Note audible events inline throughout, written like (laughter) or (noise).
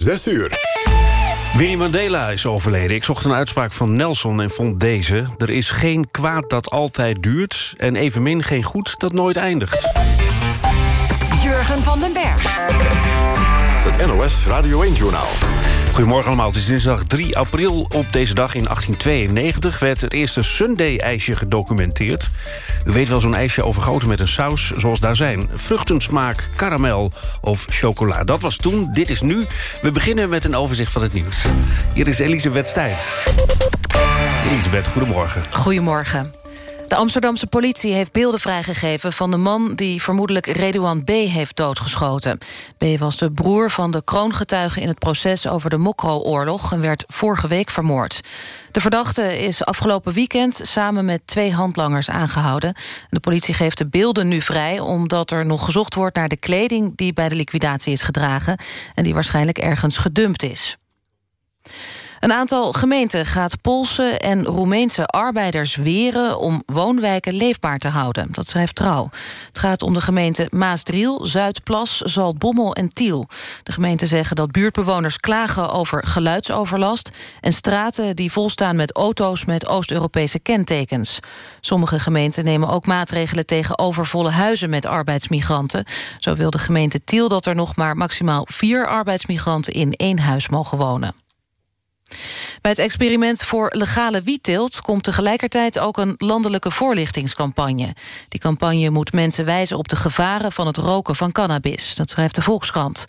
6 uur. Winnie Mandela is overleden. Ik zocht een uitspraak van Nelson en vond deze. Er is geen kwaad dat altijd duurt... en evenmin geen goed dat nooit eindigt. Jurgen van den Berg. Het NOS Radio 1-journaal. Goedemorgen allemaal, het is dinsdag 3 april. Op deze dag in 1892 werd het eerste Sunday-ijsje gedocumenteerd. U weet wel zo'n ijsje overgoten met een saus zoals daar zijn. Vruchtensmaak, karamel of chocola. Dat was toen, dit is nu. We beginnen met een overzicht van het nieuws. Hier is Elisabeth Stijs. Elisabeth, goedemorgen. Goedemorgen. De Amsterdamse politie heeft beelden vrijgegeven van de man... die vermoedelijk Redouan B. heeft doodgeschoten. B. was de broer van de kroongetuige in het proces over de Mokro-oorlog... en werd vorige week vermoord. De verdachte is afgelopen weekend samen met twee handlangers aangehouden. De politie geeft de beelden nu vrij... omdat er nog gezocht wordt naar de kleding die bij de liquidatie is gedragen... en die waarschijnlijk ergens gedumpt is. Een aantal gemeenten gaat Poolse en Roemeense arbeiders weren... om woonwijken leefbaar te houden. Dat schrijft Trouw. Het gaat om de gemeenten Maasdriel, Zuidplas, Zaltbommel en Tiel. De gemeenten zeggen dat buurtbewoners klagen over geluidsoverlast... en straten die volstaan met auto's met Oost-Europese kentekens. Sommige gemeenten nemen ook maatregelen tegen overvolle huizen... met arbeidsmigranten. Zo wil de gemeente Tiel dat er nog maar maximaal vier arbeidsmigranten... in één huis mogen wonen. Bij het experiment voor legale wietteelt komt tegelijkertijd ook een landelijke voorlichtingscampagne. Die campagne moet mensen wijzen op de gevaren van het roken van cannabis. Dat schrijft de Volkskrant.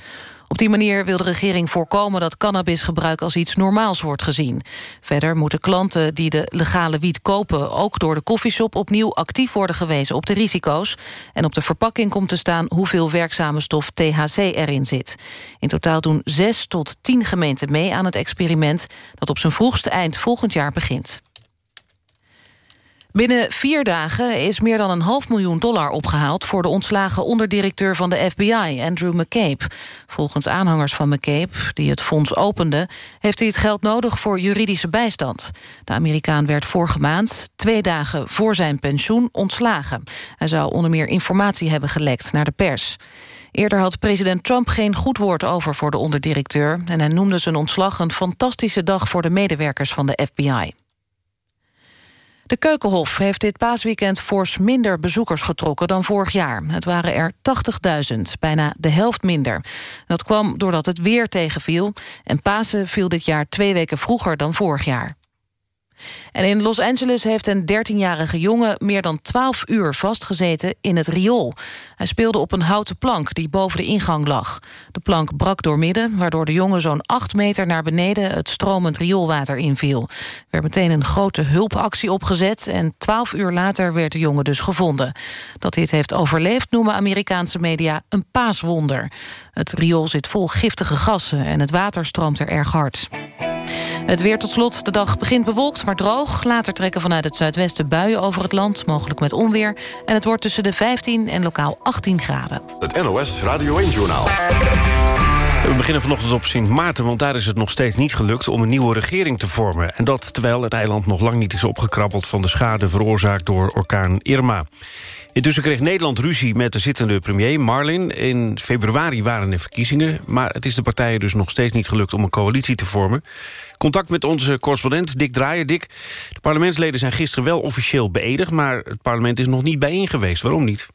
Op die manier wil de regering voorkomen dat cannabisgebruik als iets normaals wordt gezien. Verder moeten klanten die de legale wiet kopen ook door de koffieshop opnieuw actief worden gewezen op de risico's. En op de verpakking komt te staan hoeveel werkzame stof THC erin zit. In totaal doen zes tot tien gemeenten mee aan het experiment dat op zijn vroegste eind volgend jaar begint. Binnen vier dagen is meer dan een half miljoen dollar opgehaald... voor de ontslagen onderdirecteur van de FBI, Andrew McCabe. Volgens aanhangers van McCabe, die het fonds opende... heeft hij het geld nodig voor juridische bijstand. De Amerikaan werd vorige maand, twee dagen voor zijn pensioen, ontslagen. Hij zou onder meer informatie hebben gelekt naar de pers. Eerder had president Trump geen goed woord over voor de onderdirecteur... en hij noemde zijn ontslag een fantastische dag voor de medewerkers van de FBI. De Keukenhof heeft dit paasweekend fors minder bezoekers getrokken dan vorig jaar. Het waren er 80.000, bijna de helft minder. Dat kwam doordat het weer tegenviel en Pasen viel dit jaar twee weken vroeger dan vorig jaar. En in Los Angeles heeft een 13-jarige jongen meer dan 12 uur vastgezeten in het riool. Hij speelde op een houten plank die boven de ingang lag. De plank brak doormidden, waardoor de jongen zo'n 8 meter naar beneden het stromend rioolwater inviel. Er werd meteen een grote hulpactie opgezet en 12 uur later werd de jongen dus gevonden. Dat dit heeft overleefd noemen Amerikaanse media een paaswonder. Het riool zit vol giftige gassen en het water stroomt er erg hard. Het weer tot slot. De dag begint bewolkt, maar droog. Later trekken vanuit het zuidwesten buien over het land, mogelijk met onweer. En het wordt tussen de 15 en lokaal 18 graden. Het NOS Radio 1-journaal. We beginnen vanochtend op Sint Maarten, want daar is het nog steeds niet gelukt... om een nieuwe regering te vormen. En dat terwijl het eiland nog lang niet is opgekrabbeld... van de schade veroorzaakt door orkaan Irma. Intussen kreeg Nederland ruzie met de zittende premier Marlin. In februari waren er verkiezingen, maar het is de partijen dus nog steeds niet gelukt om een coalitie te vormen. Contact met onze correspondent Dick Draaier. Dick, de parlementsleden zijn gisteren wel officieel beëdigd... maar het parlement is nog niet bijeen geweest. Waarom niet?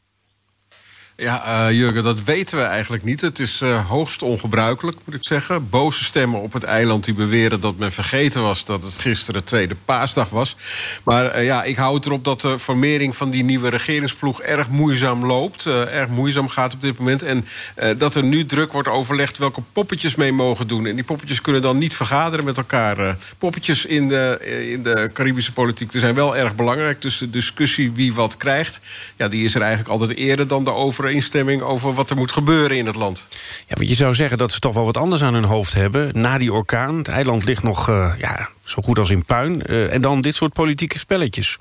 Ja, uh, Jurgen, dat weten we eigenlijk niet. Het is uh, hoogst ongebruikelijk, moet ik zeggen. Boze stemmen op het eiland die beweren dat men vergeten was... dat het gisteren tweede paasdag was. Maar uh, ja, ik hou erop dat de formering van die nieuwe regeringsploeg... erg moeizaam loopt, erg moeizaam gaat op dit moment. En dat er nu druk wordt overlegd welke poppetjes mee mogen doen. En die poppetjes kunnen dan niet vergaderen met elkaar. poppetjes in de, in de Caribische politiek die zijn wel erg belangrijk. Dus de discussie wie wat krijgt... Ja, die is er eigenlijk altijd eerder dan de over instemming over wat er moet gebeuren in het land. Ja, want je zou zeggen dat ze toch wel wat anders aan hun hoofd hebben... na die orkaan. Het eiland ligt nog uh, ja, zo goed als in puin. Uh, en dan dit soort politieke spelletjes.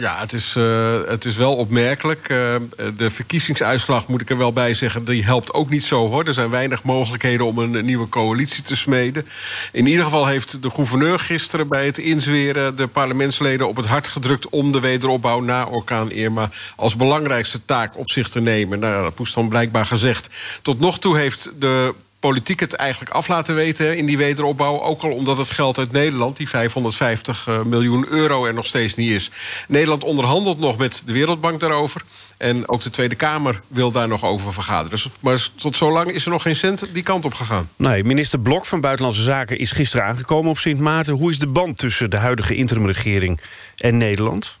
Ja, het is, uh, het is wel opmerkelijk. Uh, de verkiezingsuitslag, moet ik er wel bij zeggen... die helpt ook niet zo, hoor. Er zijn weinig mogelijkheden om een nieuwe coalitie te smeden. In ieder geval heeft de gouverneur gisteren bij het inzweren... de parlementsleden op het hart gedrukt om de wederopbouw... na orkaan Irma als belangrijkste taak op zich te nemen. Nou, dat moest dan blijkbaar gezegd. Tot nog toe heeft de politiek het eigenlijk af laten weten in die wederopbouw. Ook al omdat het geld uit Nederland, die 550 miljoen euro, er nog steeds niet is. Nederland onderhandelt nog met de Wereldbank daarover. En ook de Tweede Kamer wil daar nog over vergaderen. Dus, maar tot zo lang is er nog geen cent die kant op gegaan. Nee, minister Blok van Buitenlandse Zaken is gisteren aangekomen op Sint Maarten. Hoe is de band tussen de huidige interimregering en Nederland?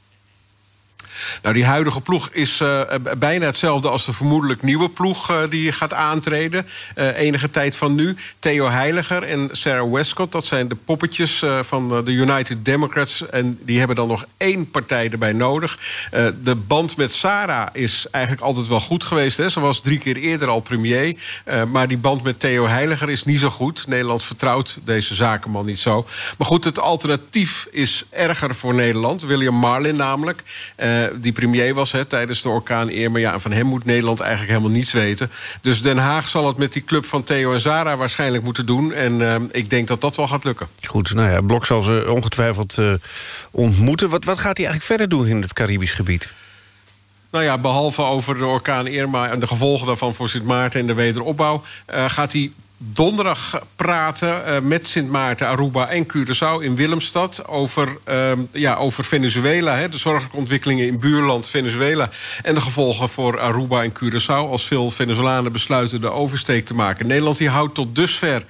Nou, die huidige ploeg is uh, bijna hetzelfde als de vermoedelijk nieuwe ploeg uh, die gaat aantreden. Enige tijd van nu. Theo Heiliger en Sarah Westcott, dat zijn de poppetjes van de United Democrats. En die hebben dan nog één partij erbij nodig. de band met Sarah is eigenlijk altijd wel goed geweest. Hè. Ze was drie keer eerder al premier. maar die band met Theo Heiliger is niet zo goed. Nederland vertrouwt deze zakenman niet zo. Maar goed, het alternatief is erger voor Nederland. William Marlin namelijk die premier was hè, tijdens de orkaan Irma. Ja, en van hem moet Nederland eigenlijk helemaal niets weten. Dus Den Haag zal het met die club van Theo en Zara waarschijnlijk moeten doen. En uh, ik denk dat dat wel gaat lukken. Goed, nou ja, Blok zal ze ongetwijfeld uh, ontmoeten. Wat, wat gaat hij eigenlijk verder doen in het Caribisch gebied? Nou ja, behalve over de orkaan Irma en de gevolgen daarvan voor Sint Maarten en de wederopbouw, uh, gaat hij donderdag praten uh, met Sint Maarten, Aruba en Curaçao in Willemstad... over, uh, ja, over Venezuela, hè, de zorgelijke ontwikkelingen in buurland Venezuela... en de gevolgen voor Aruba en Curaçao... als veel Venezolanen besluiten de oversteek te maken. Nederland die houdt tot dusver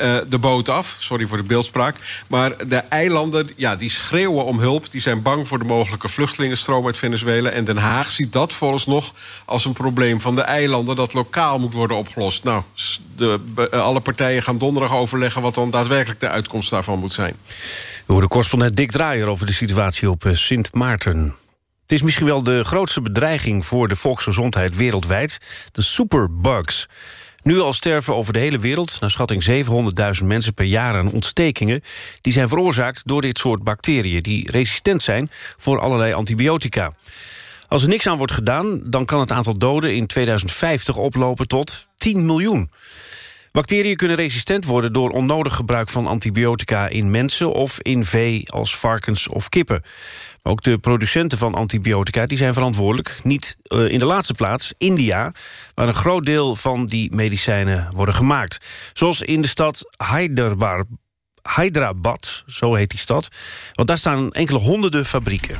uh, de boot af. Sorry voor de beeldspraak. Maar de eilanden ja, die schreeuwen om hulp. Die zijn bang voor de mogelijke vluchtelingenstroom uit Venezuela. En Den Haag ziet dat vooralsnog als een probleem van de eilanden... dat lokaal moet worden opgelost. Nou, de, uh, alle partijen gaan donderdag overleggen... wat dan daadwerkelijk de uitkomst daarvan moet zijn. We horen correspondent Dick Draaier over de situatie op uh, Sint Maarten. Het is misschien wel de grootste bedreiging voor de volksgezondheid wereldwijd. De superbugs. Nu al sterven over de hele wereld, naar schatting 700.000 mensen per jaar aan ontstekingen. Die zijn veroorzaakt door dit soort bacteriën die resistent zijn voor allerlei antibiotica. Als er niks aan wordt gedaan, dan kan het aantal doden in 2050 oplopen tot 10 miljoen. Bacteriën kunnen resistent worden door onnodig gebruik van antibiotica in mensen of in vee als varkens of kippen. Ook de producenten van antibiotica die zijn verantwoordelijk. Niet uh, in de laatste plaats India, waar een groot deel van die medicijnen worden gemaakt. Zoals in de stad Hyderabad, Hyderabad, zo heet die stad. Want daar staan enkele honderden fabrieken.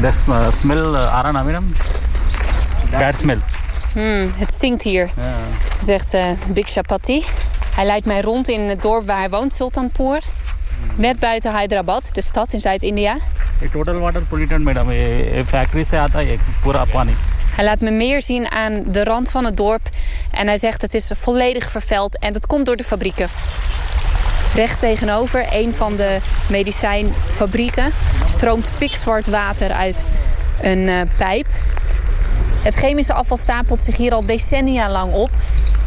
The smell, uh, Arana? Bad smell. Hmm, het stinkt hier, ja. zegt uh, Big Chapati. Hij leidt mij rond in het dorp waar hij woont, Sultanpur. Net buiten Hyderabad, de stad in Zuid-India. Total water pollutant, madam. factory se aata hai, pura pani. Hij laat me meer zien aan de rand van het dorp. En hij zegt het is volledig vervuild en dat komt door de fabrieken. Recht tegenover een van de medicijnfabrieken stroomt pikzwart water uit een uh, pijp. Het chemische afval stapelt zich hier al decennia lang op.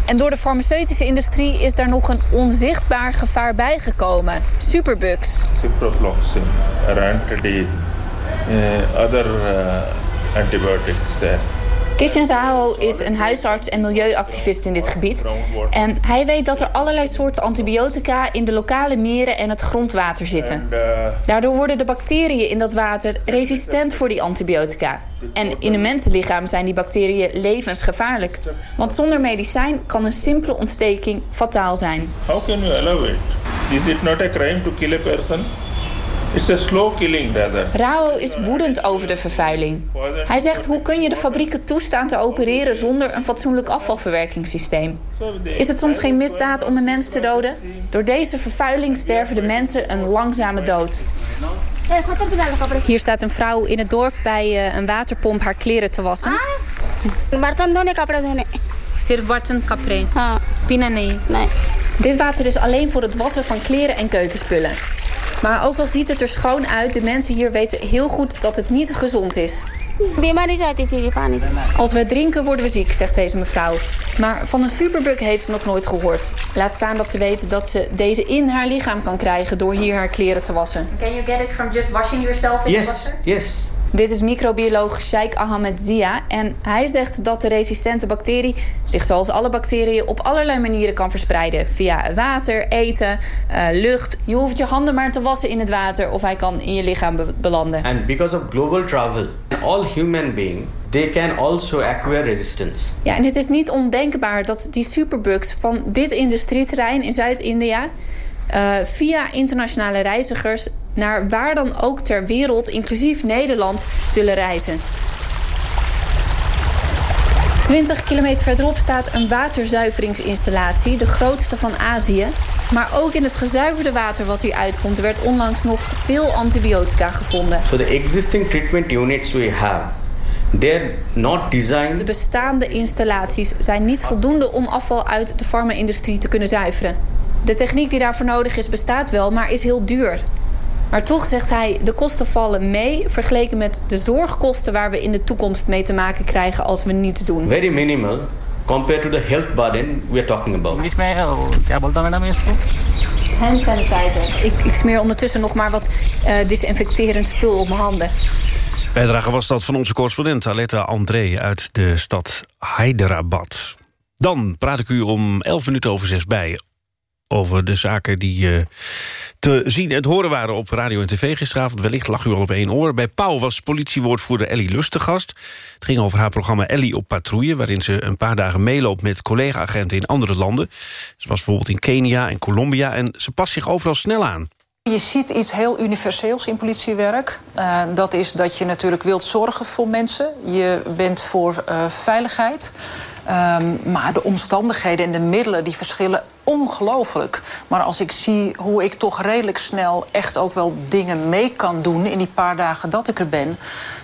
En door de farmaceutische industrie is daar nog een onzichtbaar gevaar bijgekomen. Superbugs. Ciprofloxacin, Ranitidine, uh, other uh, antibiotics there. Kishan Rao is een huisarts en milieuactivist in dit gebied. En hij weet dat er allerlei soorten antibiotica in de lokale meren en het grondwater zitten. Daardoor worden de bacteriën in dat water resistent voor die antibiotica. En in een mensenlichaam zijn die bacteriën levensgevaarlijk. Want zonder medicijn kan een simpele ontsteking fataal zijn. How can you allow it? Is it not a crime to kill a person? It's a slow killing. Rao is woedend over de vervuiling. Hij zegt hoe kun je de fabrieken toestaan te opereren zonder een fatsoenlijk afvalverwerkingssysteem? Is het soms geen misdaad om een mens te doden? Door deze vervuiling sterven de mensen een langzame dood. Hier staat een vrouw in het dorp bij uh, een waterpomp haar kleren te wassen. Sirf bartan kapre. Pina nee. Dit water is alleen voor het wassen van kleren en keukenspullen. Maar ook al ziet het er schoon uit, de mensen hier weten heel goed dat het niet gezond is. Als we drinken worden we ziek, zegt deze mevrouw. Maar van een superbug heeft ze nog nooit gehoord. Laat staan dat ze weet dat ze deze in haar lichaam kan krijgen door hier haar kleren te wassen. Can you get it from just washing yourself in yes, the water? Yes. Dit is microbioloog Sheikh Ahmed Zia. En hij zegt dat de resistente bacterie zich zoals alle bacteriën op allerlei manieren kan verspreiden. Via water, eten, uh, lucht. Je hoeft je handen maar te wassen in het water of hij kan in je lichaam be belanden. And because of global travel, all human beings they can also acquire resistance. Ja, en het is niet ondenkbaar dat die superbugs van dit industrieterrein in Zuid-India... Uh, via internationale reizigers naar waar dan ook ter wereld, inclusief Nederland, zullen reizen. 20 kilometer verderop staat een waterzuiveringsinstallatie, de grootste van Azië. Maar ook in het gezuiverde water wat hier uitkomt, werd onlangs nog veel antibiotica gevonden. So the existing treatment units we have They're not designed... De bestaande installaties zijn niet voldoende om afval uit de farma-industrie te kunnen zuiveren. De techniek die daarvoor nodig is bestaat wel, maar is heel duur. Maar toch zegt hij, de kosten vallen mee... vergeleken met de zorgkosten waar we in de toekomst mee te maken krijgen... als we niets doen. Very minimal compared to the health burden we are talking about. Hand sanitizer. Ik, ik smeer ondertussen nog maar wat uh, desinfecterend spul op mijn handen. Bijdrage was dat van onze correspondent Aletta André uit de stad Hyderabad. Dan praat ik u om 11 minuten over zes bij over de zaken die uh, te zien en te horen waren op radio en tv gisteravond. Wellicht lag u al op één oor. Bij Pauw was politiewoordvoerder Ellie Lust gast. Het ging over haar programma Ellie op patrouille... waarin ze een paar dagen meeloopt met collega-agenten in andere landen. Ze was bijvoorbeeld in Kenia en Colombia... en ze past zich overal snel aan. Je ziet iets heel universeels in politiewerk. Uh, dat is dat je natuurlijk wilt zorgen voor mensen. Je bent voor uh, veiligheid. Um, maar de omstandigheden en de middelen die verschillen ongelooflijk. Maar als ik zie hoe ik toch redelijk snel echt ook wel dingen mee kan doen... in die paar dagen dat ik er ben...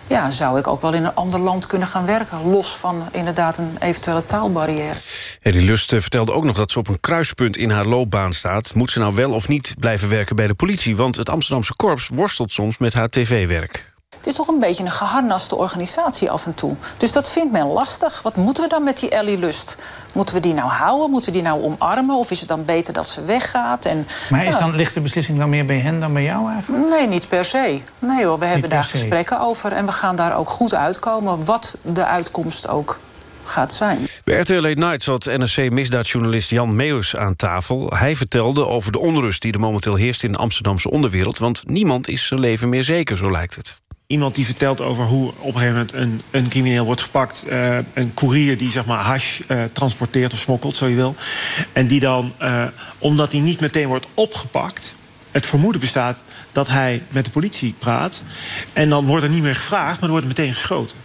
ja, zou ik ook wel in een ander land kunnen gaan werken. Los van inderdaad een eventuele taalbarrière. Hedy Lust vertelde ook nog dat ze op een kruispunt in haar loopbaan staat. Moet ze nou wel of niet blijven werken bij de politie? Want het Amsterdamse korps worstelt soms met haar tv-werk. Het is toch een beetje een geharnaste organisatie af en toe. Dus dat vindt men lastig. Wat moeten we dan met die Ellie Lust? Moeten we die nou houden? Moeten we die nou omarmen? Of is het dan beter dat ze weggaat? En, maar is dan, ligt de beslissing dan meer bij hen dan bij jou eigenlijk? Nee, niet per se. Nee hoor, we hebben daar gesprekken over. En we gaan daar ook goed uitkomen. Wat de uitkomst ook gaat zijn. Bij RTL Late Night zat NRC-misdaadjournalist Jan Meus aan tafel. Hij vertelde over de onrust die er momenteel heerst in de Amsterdamse onderwereld... want niemand is zijn leven meer zeker, zo lijkt het iemand die vertelt over hoe op een gegeven moment een, crimineel wordt gepakt. Uh, een koerier die zeg maar hash uh, transporteert of smokkelt, zo je wil. En die dan, uh, omdat hij niet meteen wordt opgepakt... het vermoeden bestaat dat hij met de politie praat. En dan wordt er niet meer gevraagd, maar dan wordt er meteen geschoten.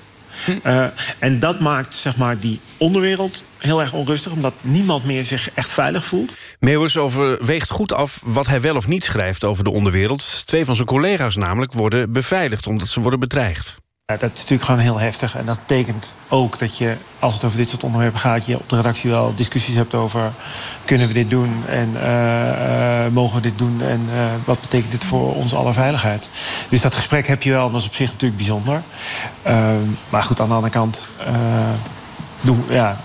Uh, en dat maakt zeg maar, die onderwereld heel erg onrustig... omdat niemand meer zich echt veilig voelt. Meeuwers overweegt goed af wat hij wel of niet schrijft over de onderwereld. Twee van zijn collega's namelijk worden beveiligd... omdat ze worden bedreigd. Ja, dat is natuurlijk gewoon heel heftig. En dat betekent ook dat je, als het over dit soort onderwerpen gaat... je op de redactie wel discussies hebt over... kunnen we dit doen en uh, uh, mogen we dit doen... en uh, wat betekent dit voor onze aller veiligheid. Dus dat gesprek heb je wel, en dat is op zich natuurlijk bijzonder. Ehm, maar goed, aan de andere kant doen, ja,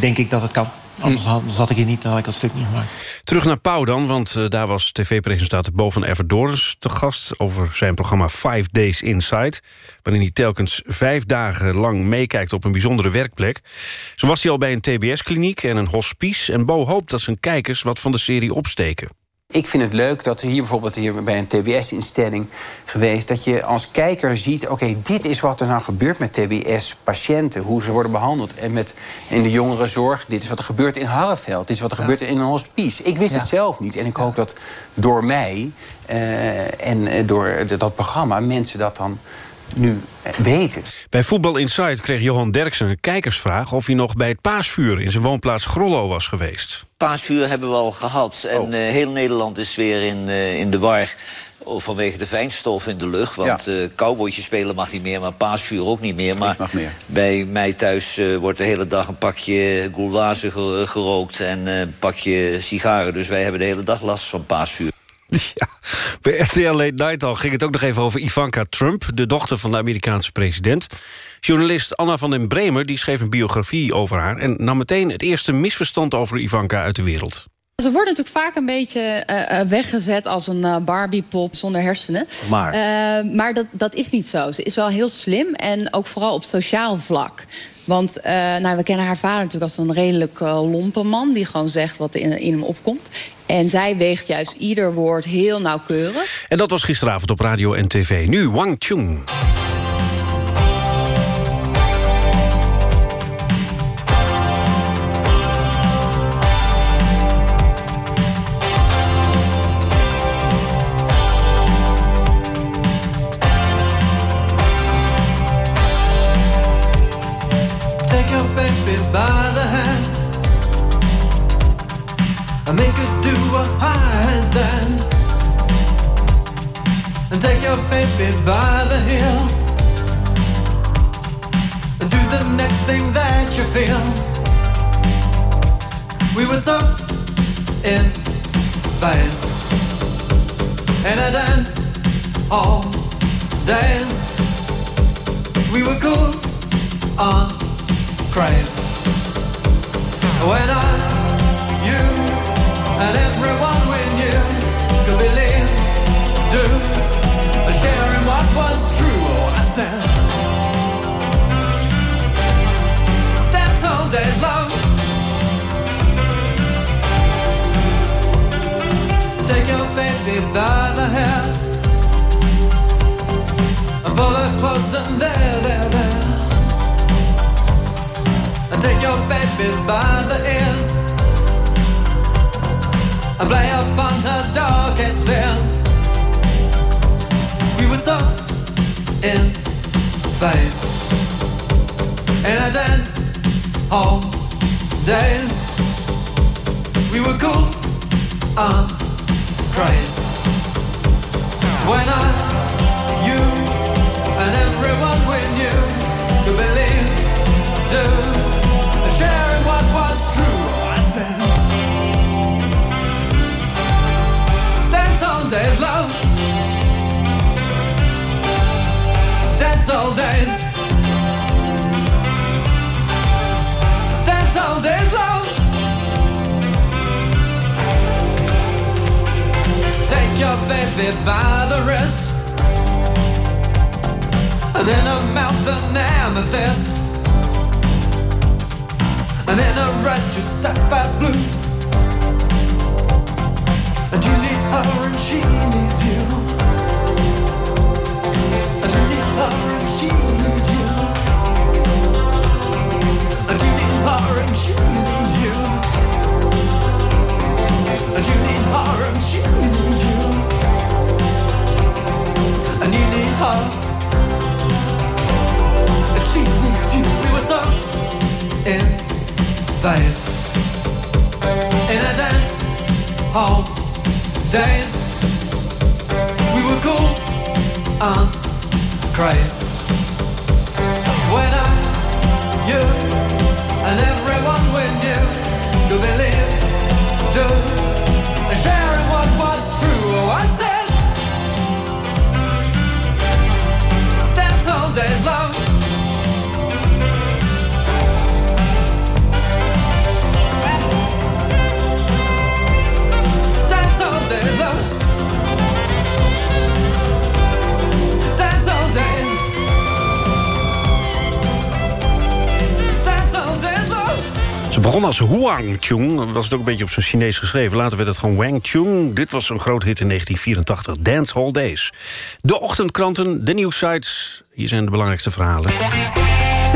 denk ik dat het kan. Anders zat ik hier niet, dan had ik dat stuk niet gemaakt. Terug naar Pauw dan, want uh, daar was tv-presentator Bo van Everdorens te gast... over zijn programma Five Days Inside... waarin hij telkens vijf dagen lang meekijkt op een bijzondere werkplek. Zo was hij al bij een tbs-kliniek en een hospice... en Bo hoopt dat zijn kijkers wat van de serie opsteken. Ik vind het leuk dat hier bijvoorbeeld hier bij een TBS-instelling geweest... dat je als kijker ziet, oké, dit is wat er nou gebeurt met TBS-patiënten. Hoe ze worden behandeld. En met in de jongerenzorg, dit is wat er gebeurt in Harreveld. Dit is wat er gebeurt in een hospice. Ik wist het zelf niet. En ik hoop dat door mij uh, en door dat programma mensen dat dan nu weten. Bij Voetbal Inside kreeg Johan Derksen een kijkersvraag... of hij nog bij het paasvuur in zijn woonplaats Grollo was geweest. Paasvuur hebben we al gehad. En oh. uh, heel Nederland is weer in, uh, in de war vanwege de fijnstof in de lucht. Want ja. cowboytje spelen mag niet meer, maar paasvuur ook niet meer. Maar meer. bij mij thuis uh, wordt de hele dag een pakje goulwazen gerookt... en een pakje sigaren. Dus wij hebben de hele dag last van paasvuur. (laughs) Ja, bij RTL Late Night al ging het ook nog even over Ivanka Trump... de dochter van de Amerikaanse president. Journalist Anna van den Bremer die schreef een biografie over haar... en nam meteen het eerste misverstand over Ivanka uit de wereld. Ze wordt natuurlijk vaak een beetje uh, weggezet als een uh, Barbiepop zonder hersenen. Maar, uh, maar dat, dat is niet zo. Ze is wel heel slim en ook vooral op sociaal vlak. Want nou, we kennen haar vader natuurlijk als een redelijk lompe man... die gewoon zegt wat in, in hem opkomt. En zij weegt juist ieder woord heel nauwkeurig. En dat was gisteravond op radio en tv. Nu Wang Chung. Your by the and do the next thing that you feel. We were so in phase and I dance all days. We were cool on craze when I, you, and everyone your by the hair and pull her close and there, there, there. And take your baby by the ears and play upon her darkest fears. We were so in phase in a dance hall days. We were cool on craze when I, you, and everyone we knew could believe, do, sharing what was true. I said, dance all days, love. Dance all days. Baby by the wrist. And in her mouth an amethyst. And in her eyes just sapphire's blue. And you need her and she needs you. And you need her and she needs you. And you need her and she needs you. And you need her and she And her and she needs you. We were so in phase in a dance hall days. We were cool on craze when I, you, and everyone we knew could believe, do, Begon als Huang Chung, was het ook een beetje op zijn Chinees geschreven. Later werd het gewoon Wang Chung. Dit was een groot hit in 1984, Dance Hall Days. De ochtendkranten, de nieuwsites, hier zijn de belangrijkste verhalen.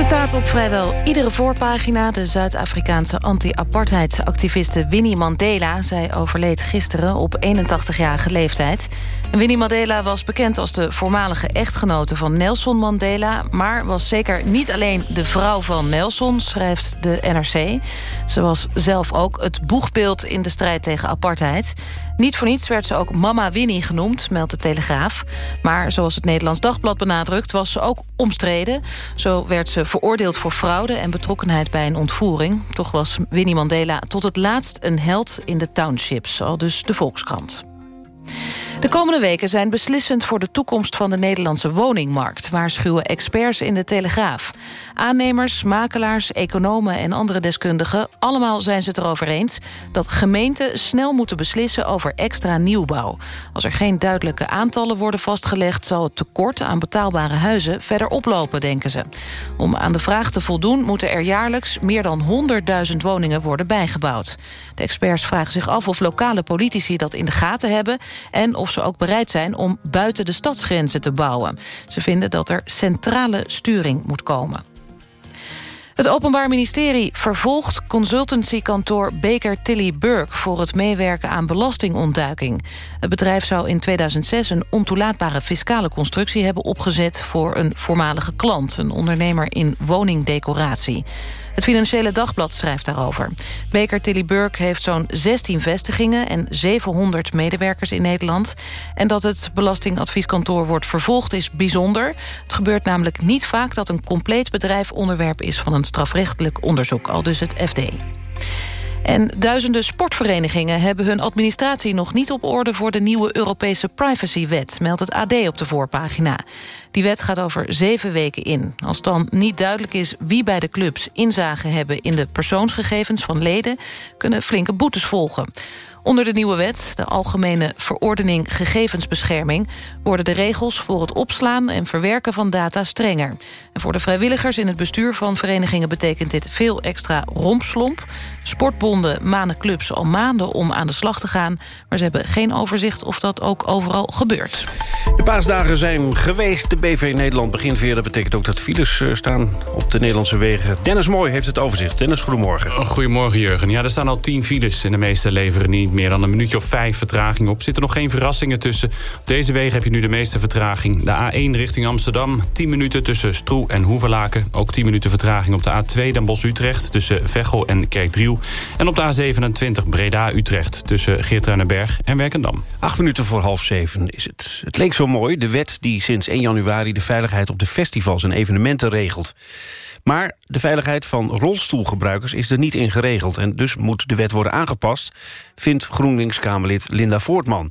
Staat op vrijwel iedere voorpagina. De Zuid-Afrikaanse anti-apartheidsactiviste Winnie Mandela... zij overleed gisteren op 81-jarige leeftijd. En Winnie Mandela was bekend als de voormalige echtgenote van Nelson Mandela... maar was zeker niet alleen de vrouw van Nelson, schrijft de NRC. Ze was zelf ook het boegbeeld in de strijd tegen apartheid. Niet voor niets werd ze ook Mama Winnie genoemd, meldt de Telegraaf. Maar zoals het Nederlands Dagblad benadrukt, was ze ook omstreden. Zo werd ze veroordeeld voor fraude en betrokkenheid bij een ontvoering. Toch was Winnie Mandela tot het laatst een held in de townships, al dus de Volkskrant. De komende weken zijn beslissend voor de toekomst van de Nederlandse woningmarkt, waarschuwen experts in de Telegraaf. Aannemers, makelaars, economen en andere deskundigen, allemaal zijn ze het erover eens dat gemeenten snel moeten beslissen over extra nieuwbouw. Als er geen duidelijke aantallen worden vastgelegd, zal het tekort aan betaalbare huizen verder oplopen, denken ze. Om aan de vraag te voldoen moeten er jaarlijks meer dan 100.000 woningen worden bijgebouwd. De experts vragen zich af of lokale politici dat in de gaten hebben en of ze ook bereid zijn om buiten de stadsgrenzen te bouwen. Ze vinden dat er centrale sturing moet komen. Het Openbaar Ministerie vervolgt consultancykantoor Baker Tilly Burke... voor het meewerken aan belastingontduiking. Het bedrijf zou in 2006 een ontoelaatbare fiscale constructie hebben opgezet... voor een voormalige klant, een ondernemer in woningdecoratie. Het Financiële Dagblad schrijft daarover. Beker Tilly Burke heeft zo'n 16 vestigingen... en 700 medewerkers in Nederland. En dat het belastingadvieskantoor wordt vervolgd is bijzonder. Het gebeurt namelijk niet vaak dat een compleet bedrijf... onderwerp is van een strafrechtelijk onderzoek, al dus het FD. En duizenden sportverenigingen hebben hun administratie nog niet op orde voor de nieuwe Europese privacywet, meldt het AD op de voorpagina. Die wet gaat over zeven weken in. Als dan niet duidelijk is wie bij de clubs inzage hebben in de persoonsgegevens van leden, kunnen flinke boetes volgen. Onder de nieuwe wet, de Algemene Verordening Gegevensbescherming... worden de regels voor het opslaan en verwerken van data strenger. En voor de vrijwilligers in het bestuur van verenigingen... betekent dit veel extra rompslomp. Sportbonden manen clubs al maanden om aan de slag te gaan... maar ze hebben geen overzicht of dat ook overal gebeurt. De paasdagen zijn geweest. De BV Nederland begint weer. Dat betekent ook dat files eh, staan op de Nederlandse wegen. Dennis Mooi heeft het overzicht. Dennis, goedemorgen. Goedemorgen, Jurgen. Ja, er staan al tien files en de meeste leveren niet meer dan een minuutje of vijf vertraging op. Zitten nog geen verrassingen tussen. Op deze wegen heb je nu de meeste vertraging. De A1 richting Amsterdam, 10 minuten tussen Stroe en Hoevelaken. Ook 10 minuten vertraging op de A2 Den Bosch-Utrecht... tussen Veghel en Kerkdriel. En op de A27 Breda-Utrecht tussen Geertruidenberg en Werkendam. Acht minuten voor half zeven is het. Het leek zo mooi, de wet die sinds 1 januari... de veiligheid op de festivals en evenementen regelt. Maar de veiligheid van rolstoelgebruikers is er niet in geregeld... en dus moet de wet worden aangepast, vindt GroenLinks-Kamerlid Linda Voortman.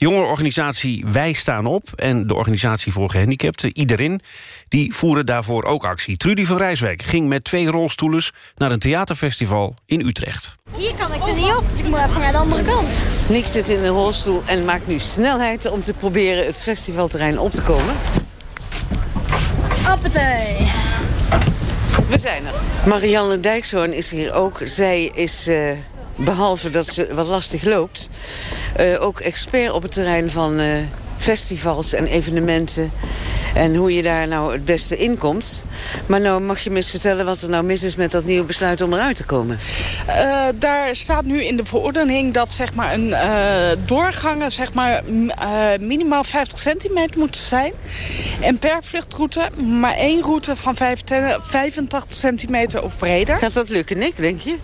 Jongerenorganisatie Wij Staan Op en de Organisatie voor Gehandicapten, iedereen, die voeren daarvoor ook actie. Trudy van Rijswijk ging met twee rolstoelers naar een theaterfestival in Utrecht. Hier kan ik er niet op, dus ik moet even naar de andere kant. Nick zit in een rolstoel en maakt nu snelheid om te proberen het festivalterrein op te komen. Hoppatee. We zijn er. Marianne Dijkshoorn is hier ook. Zij is, eh, behalve dat ze wat lastig loopt... eh, ook expert op het terrein van eh, festivals en evenementen... en hoe je daar nou het beste in komt. Maar nou mag je me eens vertellen wat er nou mis is met dat nieuwe besluit om eruit te komen. Uh, daar staat nu in de verordening dat zeg maar, een doorgangen zeg maar, minimaal 50 centimeter moeten zijn. En per vluchtroute maar één route van 85 centimeter of breder. Gaat dat lukken, Nick, denk je?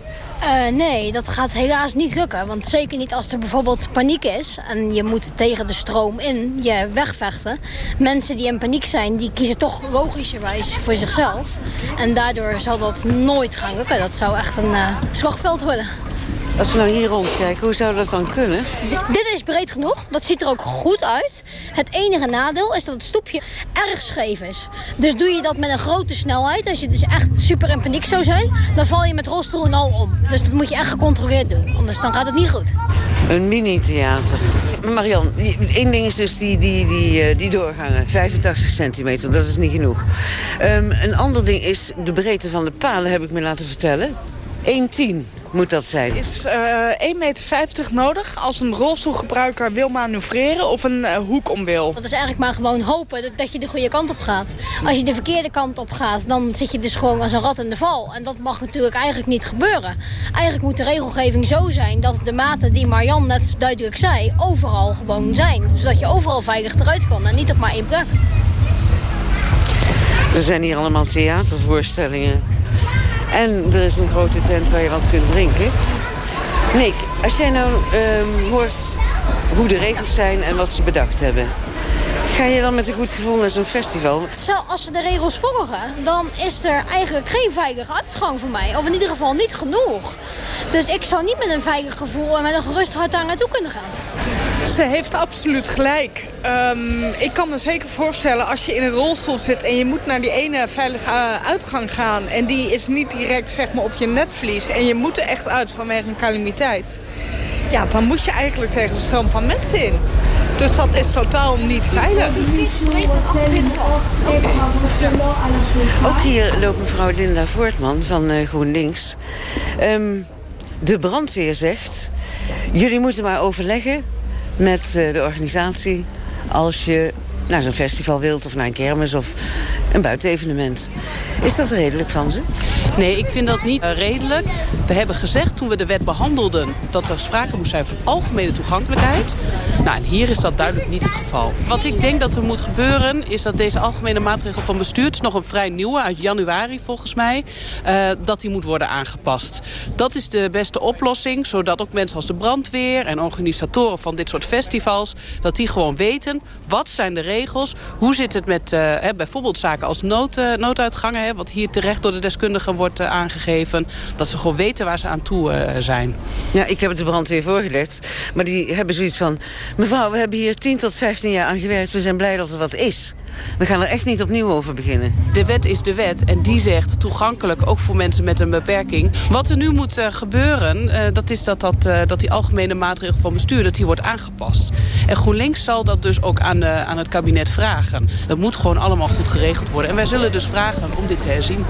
Uh, nee, dat gaat helaas niet lukken. Want zeker niet als er bijvoorbeeld paniek is... en je moet tegen de stroom in je wegvechten. Mensen die in paniek zijn, die kiezen toch logischerwijs voor zichzelf. En daardoor zal dat nooit gaan lukken. Dat zou echt een uh, slagveld worden. Als we nou hier rondkijken, hoe zou dat dan kunnen? D dit is breed genoeg. Dat ziet er ook goed uit. Het enige nadeel is dat het stoepje erg scheef is. Dus doe je dat met een grote snelheid, als je dus echt super in paniek zou zijn... dan val je met rolstoel en al om. Dus dat moet je echt gecontroleerd doen. Anders dan gaat het niet goed. Een mini-theater. Marian, één ding is dus die, die, die, die doorgangen. 85 centimeter, dat is niet genoeg. Um, een ander ding is de breedte van de palen, heb ik me laten vertellen. 1,10 moet dat zijn. Er is uh, 1,50 meter nodig als een rolstoelgebruiker wil manoeuvreren of een uh, hoek om wil. Dat is eigenlijk maar gewoon hopen dat, dat je de goede kant op gaat. Als je de verkeerde kant op gaat, dan zit je dus gewoon als een rat in de val. En dat mag natuurlijk eigenlijk niet gebeuren. Eigenlijk moet de regelgeving zo zijn dat de maten die Marjan net duidelijk zei... overal gewoon zijn. Zodat je overal veilig eruit kan en niet op maar één plek. Er zijn hier allemaal theatervoorstellingen. En er is een grote tent waar je wat kunt drinken. Nick, als jij nou um, hoort hoe de regels zijn en wat ze bedacht hebben... Ga je dan met een goed gevoel naar zo'n festival? Als ze de regels volgen, dan is er eigenlijk geen veilige uitgang voor mij. Of in ieder geval niet genoeg. Dus ik zou niet met een veilig gevoel en met een gerust hart daar naartoe kunnen gaan. Ze heeft absoluut gelijk. Um, ik kan me zeker voorstellen als je in een rolstoel zit... en je moet naar die ene veilige uitgang gaan... en die is niet direct zeg maar, op je netvlies... en je moet er echt uit vanwege een calamiteit... ja, dan moet je eigenlijk tegen de stroom van mensen in. Dus dat is totaal niet veilig. Ook hier loopt mevrouw Linda Voortman van uh, GroenLinks. Um, de brandweer zegt... jullie moeten maar overleggen met uh, de organisatie... als je naar zo'n festival wilt of naar een kermis of een buitenevenement. Is dat redelijk van ze? Nee, ik vind dat niet eh, redelijk. We hebben gezegd toen we de wet behandelden... dat er sprake moest zijn van algemene toegankelijkheid. Nou, en hier is dat duidelijk niet het geval. Wat ik denk dat er moet gebeuren... is dat deze algemene maatregel van bestuur... nog een vrij nieuwe, uit januari volgens mij... eh, dat die moet worden aangepast. Dat is de beste oplossing, zodat ook mensen als de brandweer... en organisatoren van dit soort festivals... dat die gewoon weten, wat zijn de regels... hoe zit het met eh, bijvoorbeeld zaken als nood, eh, nooduitgangen... Hè, wat hier terecht door de deskundigen wordt eh, aangegeven... dat ze gewoon weten waar ze aan toe eh, zijn. Ja, ik heb het de brandweer voorgelegd. Maar die hebben zoiets van... mevrouw, we hebben hier 10 tot 15 jaar aan gewerkt. We zijn blij dat er wat is. We gaan er echt niet opnieuw over beginnen. De wet is de wet en die zegt toegankelijk ook voor mensen met een beperking. Wat er nu moet eh, gebeuren, eh, dat is dat, dat, eh, dat die algemene maatregel van bestuur dat die wordt aangepast. En GroenLinks zal dat dus ook aan, aan het kabinet vragen. Dat moet gewoon allemaal goed geregeld worden. En wij zullen dus vragen om dit te herzien.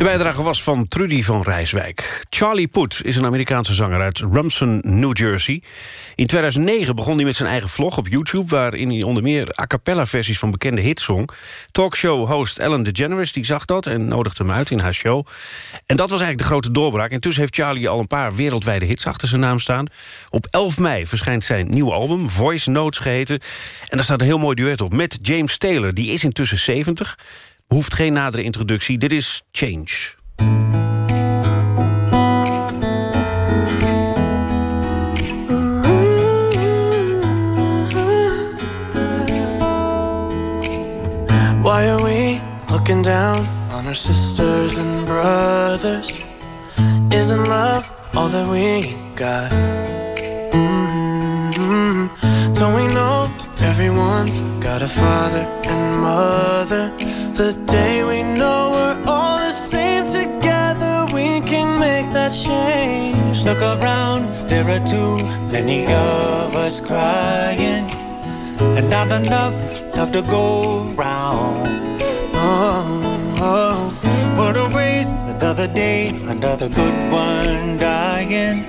De bijdrage was van Trudy van Rijswijk. Charlie Puth is een Amerikaanse zanger uit Rumson, New Jersey. In 2009 begon hij met zijn eigen vlog op YouTube... waarin hij onder meer a cappella versies van bekende hits zong. Talkshow-host Ellen DeGeneres die zag dat en nodigde hem uit in haar show. En dat was eigenlijk de grote doorbraak. Intussen heeft Charlie al een paar wereldwijde hits achter zijn naam staan. Op 11 mei verschijnt zijn nieuwe album, Voice Notes geheten. En daar staat een heel mooi duet op met James Taylor. Die is intussen 70, behoeft geen nadere introductie. Dit is Change. Down on our sisters and brothers? Isn't love all that we got? Mm-hmm. Don't we know everyone's got a father and mother? The day we know we're all the same together, we can make that change. Look around, there are too many of us crying, and not enough love to go round. Oh, oh. What a waste! Another day, another good one dying.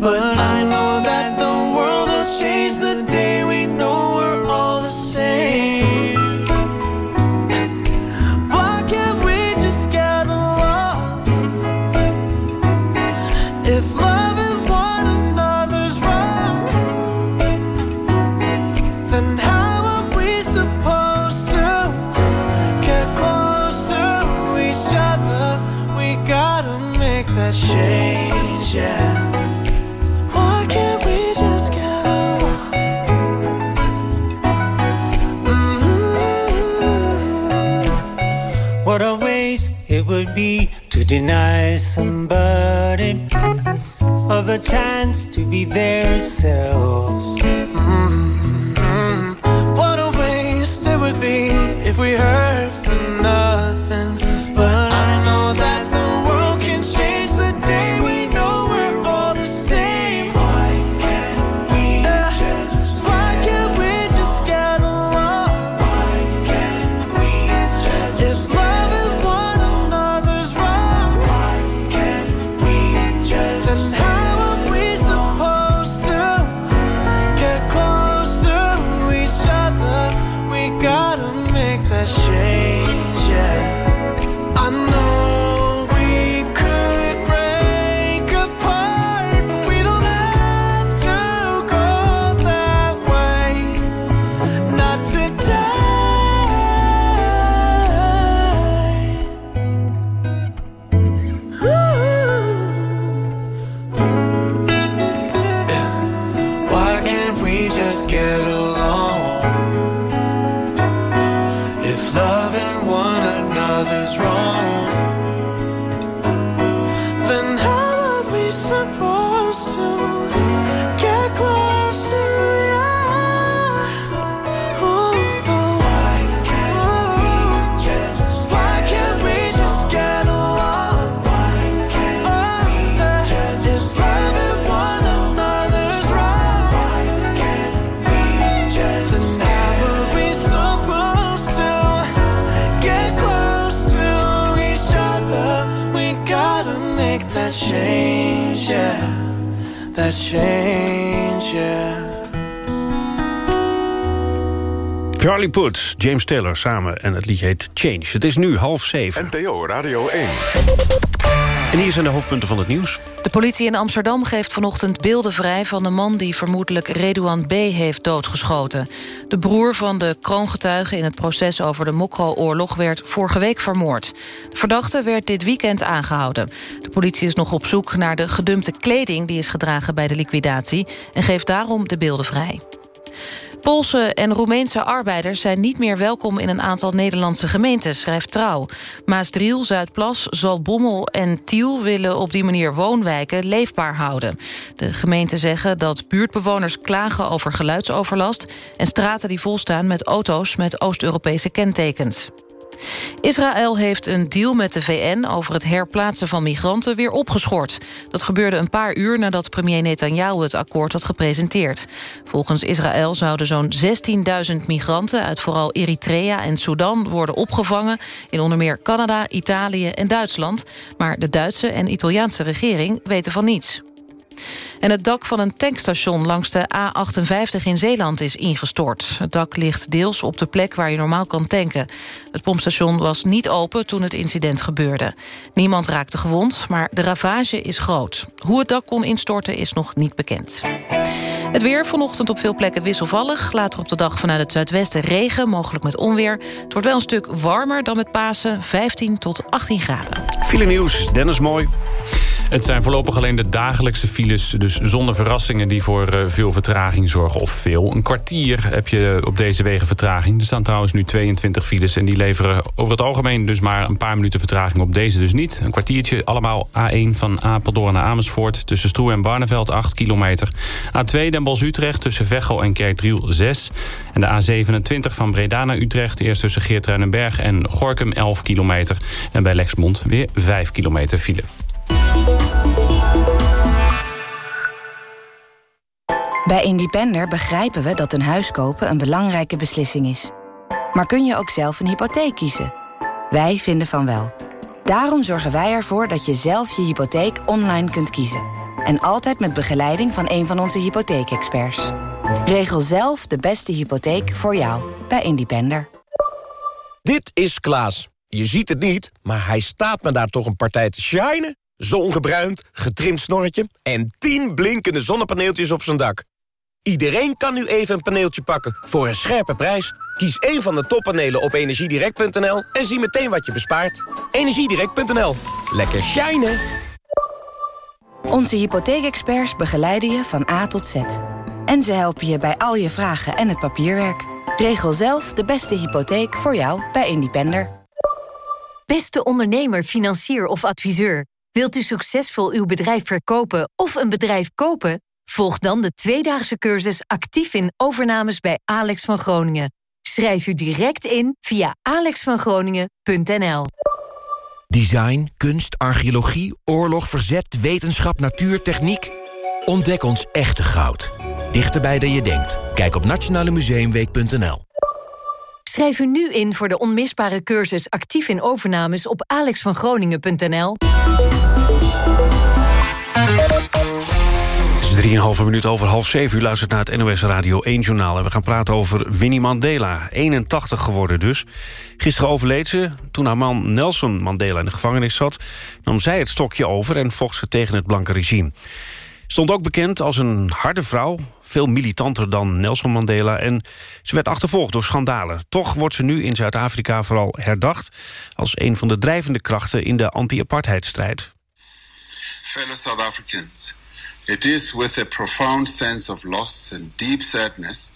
But I know that the world will change the day we know we're all the same. Would be to deny somebody of the chance to be their selves. Mm-hmm. What a waste it would be if we heard Taylor samen en het liedje heet Change. Het is nu half zeven. NPO Radio 1. En hier zijn de hoofdpunten van het nieuws. De politie in Amsterdam geeft vanochtend beelden vrij... van de man die vermoedelijk Redouan B. heeft doodgeschoten. De broer van de kroongetuige in het proces over de Mokro-oorlog... werd vorige week vermoord. De verdachte werd dit weekend aangehouden. De politie is nog op zoek naar de gedumpte kleding... die is gedragen bij de liquidatie... en geeft daarom de beelden vrij. Poolse en Roemeense arbeiders zijn niet meer welkom in een aantal Nederlandse gemeentes, schrijft Trouw. Maasdriel, Zuidplas, Zaltbommel en Tiel willen op die manier woonwijken leefbaar houden. De gemeenten zeggen dat buurtbewoners klagen over geluidsoverlast en straten die volstaan met auto's met Oost-Europese kentekens. Israël heeft een deal met de VN over het herplaatsen van migranten weer opgeschort. Dat gebeurde een paar uur nadat premier Netanyahu het akkoord had gepresenteerd. Volgens Israël zouden zo'n 16.000 migranten uit vooral Eritrea en Sudan worden opgevangen in onder meer Canada, Italië en Duitsland. Maar de Duitse en Italiaanse regering weten van niets. En het dak van een tankstation langs de A58 in Zeeland is ingestort. Het dak ligt deels op de plek waar je normaal kan tanken. Het pompstation was niet open toen het incident gebeurde. Niemand raakte gewond, maar de ravage is groot. Hoe het dak kon instorten is nog niet bekend. Het weer vanochtend op veel plekken wisselvallig. Later op de dag vanuit het zuidwesten regen, mogelijk met onweer. Het wordt wel een stuk warmer dan met Pasen, 15 tot 18 graden. File nieuws, Dennis Mooi. Het zijn voorlopig alleen de dagelijkse files, dus zonder verrassingen... die voor eh, veel vertraging zorgen, of veel. Een kwartier heb je op deze wegen vertraging. Er staan trouwens nu 22 files en die leveren over het algemeen... dus maar een paar minuten vertraging op deze dus niet. Een kwartiertje, allemaal A1 van Apeldoorn naar Amersfoort... tussen Stroe en Barneveld, 8 kilometer. A2 Den Bosch-Utrecht tussen Veghel en Kerkdriel, 6. En de A27 van Breda naar Utrecht... eerst tussen Geertruidenberg en Gorkum, 11 kilometer. En bij Lexmond weer 5 kilometer file. Bij Independer begrijpen we dat een huis kopen een belangrijke beslissing is. Maar kun je ook zelf een hypotheek kiezen? Wij vinden van wel. Daarom zorgen wij ervoor dat je zelf je hypotheek online kunt kiezen. En altijd met begeleiding van een van onze hypotheekexperts. Regel zelf de beste hypotheek voor jou bij Independer. Dit is Klaas. Je ziet het niet, maar hij staat me daar toch een partij te shinen. Zongebruind, getrimd snorretje en 10 blinkende zonnepaneeltjes op zijn dak. Iedereen kan nu even een paneeltje pakken voor een scherpe prijs. Kies één van de toppanelen op energiedirect.nl en zie meteen wat je bespaart. Energiedirect.nl. Lekker shinen. Onze hypotheekexperts begeleiden je van A tot Z. En ze helpen je bij al je vragen en het papierwerk. Regel zelf de beste hypotheek voor jou bij Independer. Beste ondernemer, financier of adviseur. Wilt u succesvol uw bedrijf verkopen of een bedrijf kopen? Volg dan de tweedaagse cursus actief in overnames bij Alex van Groningen. Schrijf u direct in via alexvangroningen.nl. Design, kunst, archeologie, oorlog, verzet, wetenschap, natuur, techniek. Ontdek ons echte goud. Dichterbij dan je denkt. Kijk op nationalemuseumweek.nl. Schrijf u nu in voor de onmisbare cursus actief in overnames op alexvangroningen.nl. Het is 3,5 minuut over half 7. U luistert naar het NOS Radio 1 journaal. En we gaan praten over Winnie Mandela, 81 geworden dus. Gisteren overleed ze. Toen haar man Nelson Mandela in de gevangenis zat... nam zij het stokje over en vocht ze tegen het blanke regime. Stond ook bekend als een harde vrouw, veel militanter dan Nelson Mandela... en ze werd achtervolgd door schandalen. Toch wordt ze nu in Zuid-Afrika vooral herdacht... als een van de drijvende krachten in de anti-apartheidstrijd. Fellow South Africans, it is with a profound sense of loss and deep sadness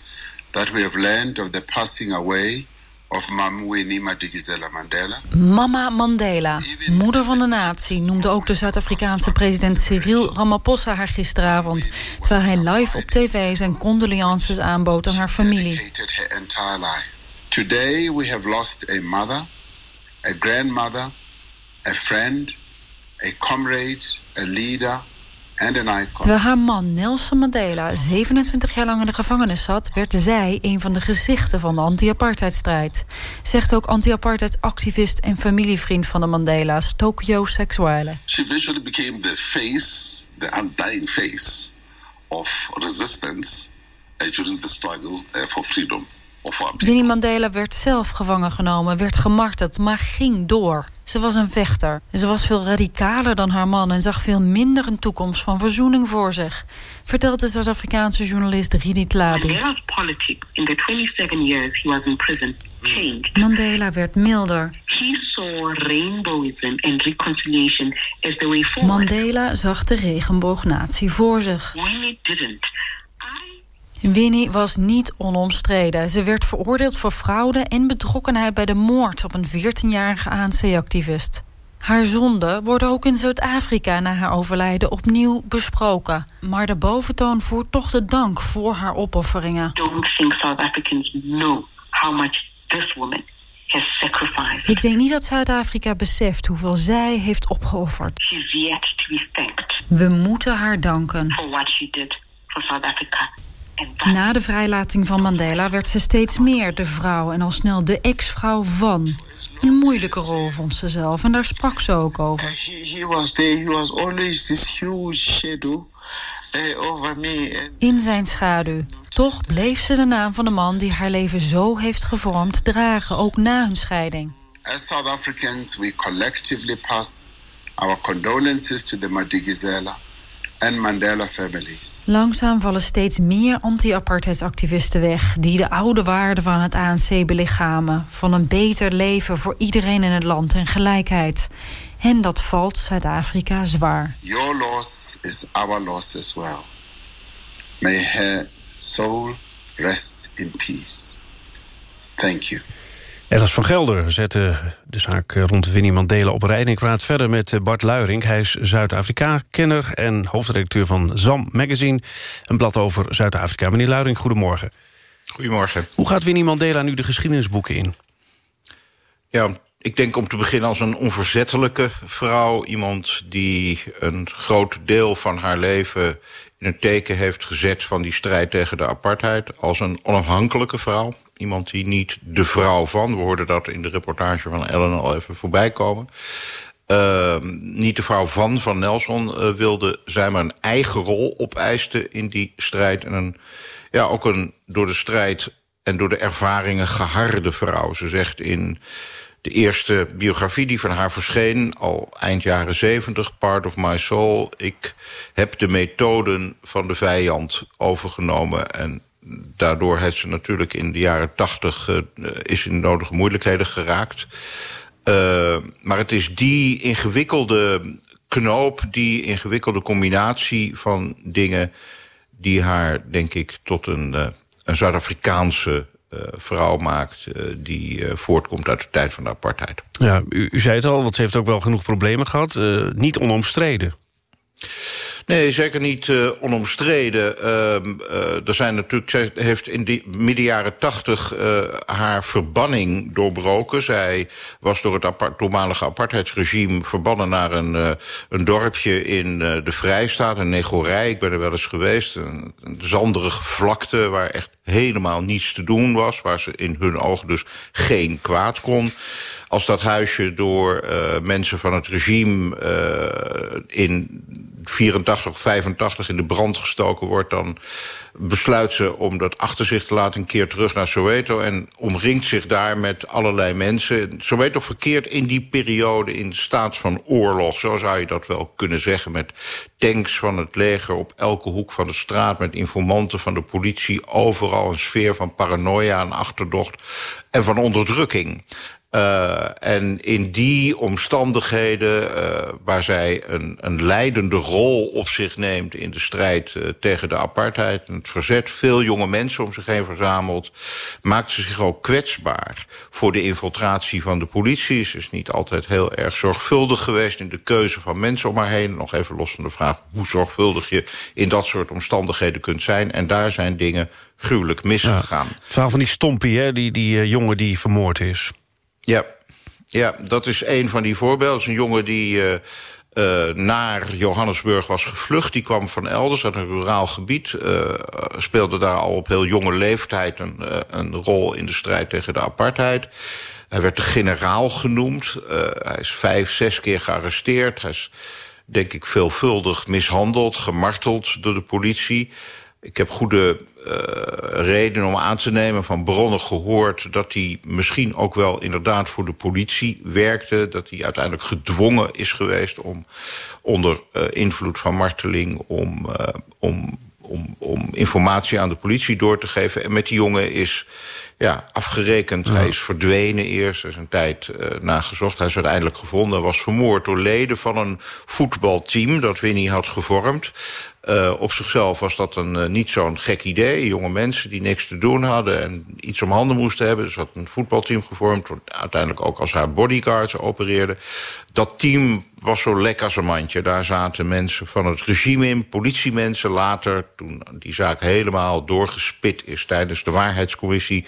that we have learned of the passing away of Mam Winnie Madikizela Mandela. Mama Mandela, moeder van de natie, noemde ook de Zuid-Afrikaanse president Cyril Ramaphosa haar gisteravond, terwijl hij live op tv zijn condolences aanbood aan haar familie. Her entire life. Today we have lost a mother, a grandmother, a friend, a comrade, a leader and an icon. Terwijl haar man Nelson Mandela 27 jaar lang in de gevangenis zat... werd zij een van de gezichten van de anti-apartheidstrijd. Zegt ook anti-apartheidsactivist en familievriend van de Mandela's... Tokyo Sexuele. She virtually became the face, the undying face of resistance uh, during the struggle uh, for freedom. Winnie Mandela werd zelf gevangen genomen, werd gemarteld, maar ging door. Ze was een vechter. Ze was veel radicaler dan haar man en zag veel minder een toekomst van verzoening voor zich. Vertelt de Zuid-Afrikaanse journalist Ridi Tlabi. Mandela's politics in the 27 years he was in prison changed. Mandela werd milder. Mandela zag de regenboognatie voor zich. Winnie was niet onomstreden. Ze werd veroordeeld voor fraude en betrokkenheid bij de moord op een 14-jarige ANC-activist. Haar zonden worden ook in Zuid-Afrika na haar overlijden opnieuw besproken. Maar de boventoon voert toch de dank voor haar opofferingen. Don't think South Africans know how much this woman has sacrificed. Ik denk niet dat Zuid-Afrika beseft hoeveel zij heeft opgeofferd. She's yet to be thanked We moeten haar danken. for what she did for South Africa. Na de vrijlating van Mandela werd ze steeds meer de vrouw en al snel de ex-vrouw van. Een moeilijke rol vond ze zelf en daar sprak ze ook over. He, he was there, he was always this huge shadow over me. And In zijn schaduw. Toch bleef ze de naam van de man die haar leven zo heeft gevormd dragen, ook na hun scheiding. as South Africans, we collectively pass our condolences to the Madikizela and Mandela families. Langzaam vallen steeds meer anti-apartheidsactivisten weg... die de oude waarden van het ANC belichamen... van een beter leven voor iedereen in het land en gelijkheid. En dat valt Zuid-Afrika zwaar. Your loss is our loss as well. May her soul rest in peace. Thank you. Ellis van Gelder zette de zaak rond Winnie Mandela op rij. En ik praat verder met Bart Luiring. Hij is Zuid-Afrika-kenner en hoofdredacteur van ZAM Magazine. Een blad over Zuid-Afrika. Meneer Luiring, goedemorgen. Goedemorgen. Hoe gaat Winnie Mandela nu de geschiedenisboeken in? Ja, ik denk om te beginnen als een onverzettelijke vrouw. Iemand die een groot deel van haar leven in het teken heeft gezet... van die strijd tegen de apartheid. Als een onafhankelijke vrouw. Iemand die niet de vrouw van... we hoorden dat in de reportage van Ellen al even voorbij komen... Uh, niet de vrouw van Van Nelson uh, wilde zij maar een eigen rol opeiste in die strijd. En een, ja, ook een door de strijd en door de ervaringen geharde vrouw. Ze zegt in de eerste biografie die van haar verscheen... al eind jaren zeventig, Part of My Soul... ik heb de methoden van de vijand overgenomen... en daardoor heeft ze natuurlijk in de jaren tachtig... Uh, is in nodige moeilijkheden geraakt... Uh, maar het is die ingewikkelde knoop, die ingewikkelde combinatie van dingen... die haar, denk ik, tot een, uh, een Zuid-Afrikaanse vrouw maakt... die voortkomt uit de tijd van de apartheid. Ja, u, u, zei het al, want ze heeft ook wel genoeg problemen gehad. niet onomstreden. Nee, zeker niet uh, onomstreden. Uh, uh, er zijn natuurlijk, zij heeft in de midden jaren tachtig haar verbanning doorbroken. Zij was door het apart, toenmalige apartheidsregime verbannen naar een, een dorpje in de Vrijstaat, een negorij. Ik ben er wel eens geweest. Een, een zanderige vlakte waar echt helemaal niets te doen was. Waar ze in hun ogen dus geen kwaad kon. Als dat huisje door mensen van het regime in 84 of 85 in de brand gestoken wordt... dan besluit ze om dat achter zich te laten een keer terug naar Soweto... en omringt zich daar met allerlei mensen. Soweto verkeert in die periode in staat van oorlog. Zo zou je dat wel kunnen zeggen. Met tanks van het leger op elke hoek van de straat... met informanten van de politie. Overal een sfeer van paranoia en achterdocht en van onderdrukking. Uh, en in die omstandigheden, uh, waar zij een, een leidende rol op zich neemt... in de strijd uh, tegen de apartheid en het verzet... veel jonge mensen om zich heen verzamelt... maakt ze zich ook kwetsbaar voor de infiltratie van de politie. Ze is niet altijd heel erg zorgvuldig geweest in de keuze van mensen om haar heen. Nog even los van de vraag hoe zorgvuldig je in dat soort omstandigheden kunt zijn. En daar zijn dingen gruwelijk misgegaan. Het verhaal van die stompie, hè? die, die jongen die vermoord is... Ja. ja, dat is een van die voorbeelden. Een jongen die uh, uh, naar Johannesburg was gevlucht. Die kwam van elders uit een ruraal gebied. Uh, speelde daar al op heel jonge leeftijd een, een rol in de strijd tegen de apartheid. Hij werd de generaal genoemd. hij is vijf, zes keer gearresteerd. Hij is, denk ik, veelvuldig mishandeld, gemarteld door de politie. Ik heb goede reden om aan te nemen van bronnen gehoord... dat hij misschien ook wel inderdaad voor de politie werkte. Dat hij uiteindelijk gedwongen is geweest om onder uh, invloed van marteling... om, uh, om, om, om informatie aan de politie door te geven. En met die jongen is ja, afgerekend. Ja. Hij is verdwenen eerst, er is een tijd uh, nagezocht. Hij is uiteindelijk gevonden. was vermoord door leden van een voetbalteam... dat Winnie had gevormd. Uh, op zichzelf was dat een uh, niet zo'n gek idee. Jonge mensen die niks te doen hadden en iets om handen moesten hebben. Dus had een voetbalteam gevormd, uiteindelijk ook als haar bodyguards opereerde. Dat team was zo lekker als een mandje. Daar zaten mensen van het regime in, politiemensen. Later, toen die zaak helemaal doorgespit is tijdens de waarheidscommissie...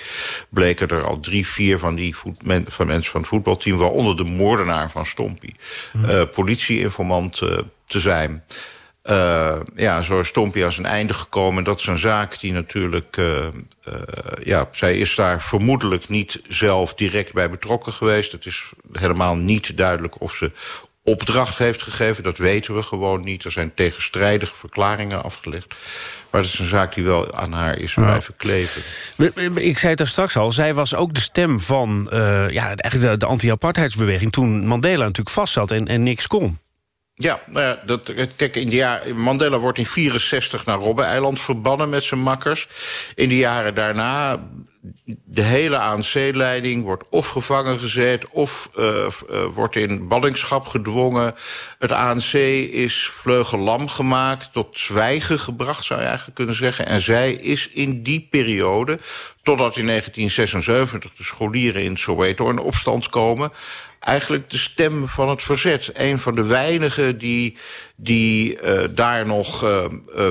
bleken er al drie, vier van die men, van mensen van het voetbalteam... waaronder de moordenaar van Stompie, hmm. uh, politieinformant te zijn... Uh, ja, zo is Stompie als een einde gekomen. Dat is een zaak die natuurlijk... Uh, uh, ja, zij is daar vermoedelijk niet zelf direct bij betrokken geweest. Het is helemaal niet duidelijk of ze opdracht heeft gegeven. Dat weten we gewoon niet. Er zijn tegenstrijdige verklaringen afgelegd. Maar het is een zaak die wel aan haar is ja. blijven kleven. Ik zei het daar straks al. Zij was ook de stem van ja, eigenlijk de, de anti-apartheidsbeweging... toen Mandela natuurlijk vastzat en, en niks kon. Ja, nou ja, dat, kijk, in de jaar, Mandela wordt in 64 naar Robben-eiland verbannen met zijn makkers. In de jaren daarna, de hele ANC-leiding wordt of gevangen gezet... of uh, uh, wordt in ballingschap gedwongen. Het ANC is vleugellam gemaakt, tot zwijgen gebracht, zou je eigenlijk kunnen zeggen. En zij is in die periode, totdat in 1976 de scholieren in Soweto in opstand komen eigenlijk de stem van het verzet. Een van de weinigen die, die uh, daar nog uh, uh,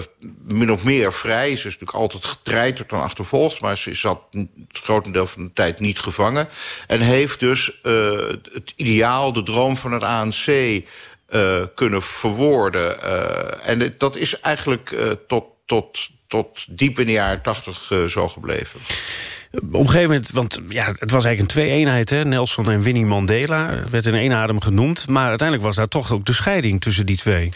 min of meer vrij is. Ze is natuurlijk altijd getreiterd en achtervolgd... maar ze zat het grotendeel van de tijd niet gevangen. En heeft dus het ideaal, de droom van het ANC... kunnen verwoorden. en dat is eigenlijk tot, tot, tot diep in de jaren tachtig zo gebleven. Op een gegeven moment, want ja, het was eigenlijk een twee-eenheid... Nelson en Winnie Mandela werd in één adem genoemd... maar uiteindelijk was daar toch ook de scheiding tussen die twee.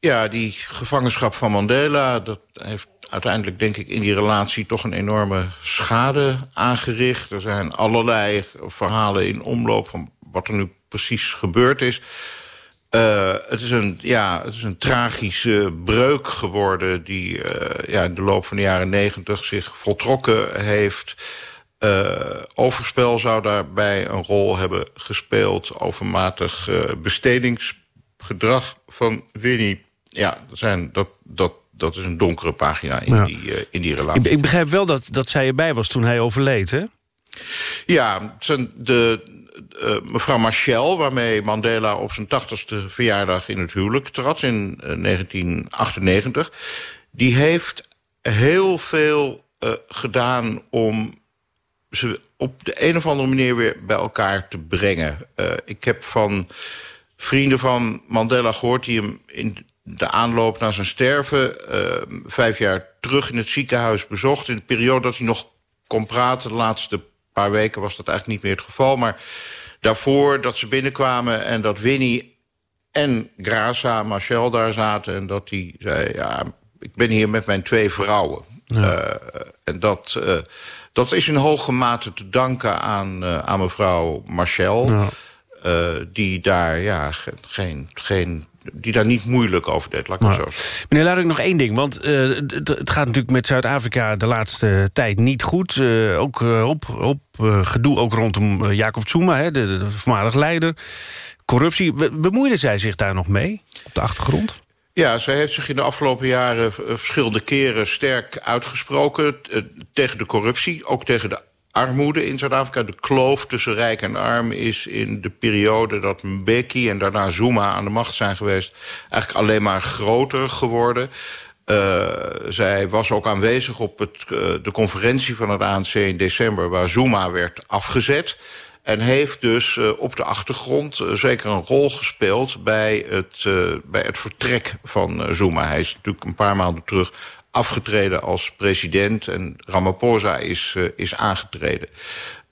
Ja, die gevangenschap van Mandela... dat heeft uiteindelijk, denk ik, in die relatie... toch een enorme schade aangericht. Er zijn allerlei verhalen in omloop van wat er nu precies gebeurd is... Uh, het, is een, ja, het is een tragische breuk geworden... die uh, ja, in de loop van de jaren negentig zich voltrokken heeft. Uh, overspel zou daarbij een rol hebben gespeeld. Overmatig bestedingsgedrag van Winnie. Ja, dat, zijn, dat, dat, dat is een donkere pagina in, ja. die, in die relatie. Ik, ik, begrijp wel dat, dat zij erbij was toen hij overleed, hè? Ja, de, uh, mevrouw Machel, waarmee Mandela op zijn tachtigste verjaardag in het huwelijk trad in uh, 1998... die heeft heel veel uh, gedaan om ze op de een of andere manier weer bij elkaar te brengen. Ik heb van vrienden van Mandela gehoord... die hem in de aanloop naar zijn sterven vijf jaar terug in het ziekenhuis bezocht... in de periode dat hij nog kon praten, de laatste paar weken was dat eigenlijk niet meer het geval. Maar daarvoor dat ze binnenkwamen en dat Winnie en Graça, Marcel daar zaten... en dat die zei, ja, ik ben hier met mijn twee vrouwen. Ja. Uh, en dat, uh, dat is in hoge mate te danken aan, uh, aan mevrouw Marcel... Ja. Die daar ja, geen, geen die daar niet moeilijk over deed, laat ik maar zo zeggen. Meneer, laat ik nog één ding, want uh, het, gaat natuurlijk met Zuid-Afrika de laatste tijd niet goed. Uh, ook op, op gedoe ook rondom Jacob Zuma, hè, de, de voormalig leider. Corruptie, bemoeide zij zich daar nog mee op de achtergrond? Ja, zij heeft zich in de afgelopen jaren verschillende keren sterk uitgesproken... tegen de corruptie, ook tegen de armoede in Zuid-Afrika. De kloof tussen rijk en arm is in de periode dat Mbeki en daarna Zuma aan de macht zijn geweest... eigenlijk alleen maar groter geworden. Uh, zij was ook aanwezig op het, uh, de conferentie van het ANC in december... waar Zuma werd afgezet. En heeft dus uh, op de achtergrond zeker een rol gespeeld... bij het, bij het vertrek van Zuma. Hij is natuurlijk een paar maanden terug afgetreden als president en Ramaphosa is, uh, is aangetreden.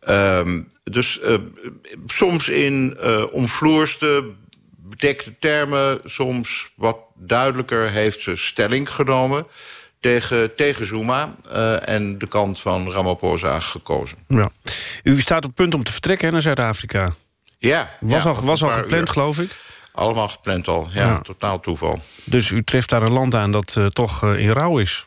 Um, dus uh, soms in uh, omvloerste, bedekte termen... soms wat duidelijker heeft ze stelling genomen tegen, tegen Zuma eh, en de kant van Ramaphosa gekozen. Ja. U staat op punt om te vertrekken hè, naar Zuid-Afrika. Ja. Was ja, al, was al gepland, uur. geloof ik? Allemaal gepland al, ja, Ja. totaal toeval. Dus u treft daar een land aan dat eh, toch eh, in rouw is.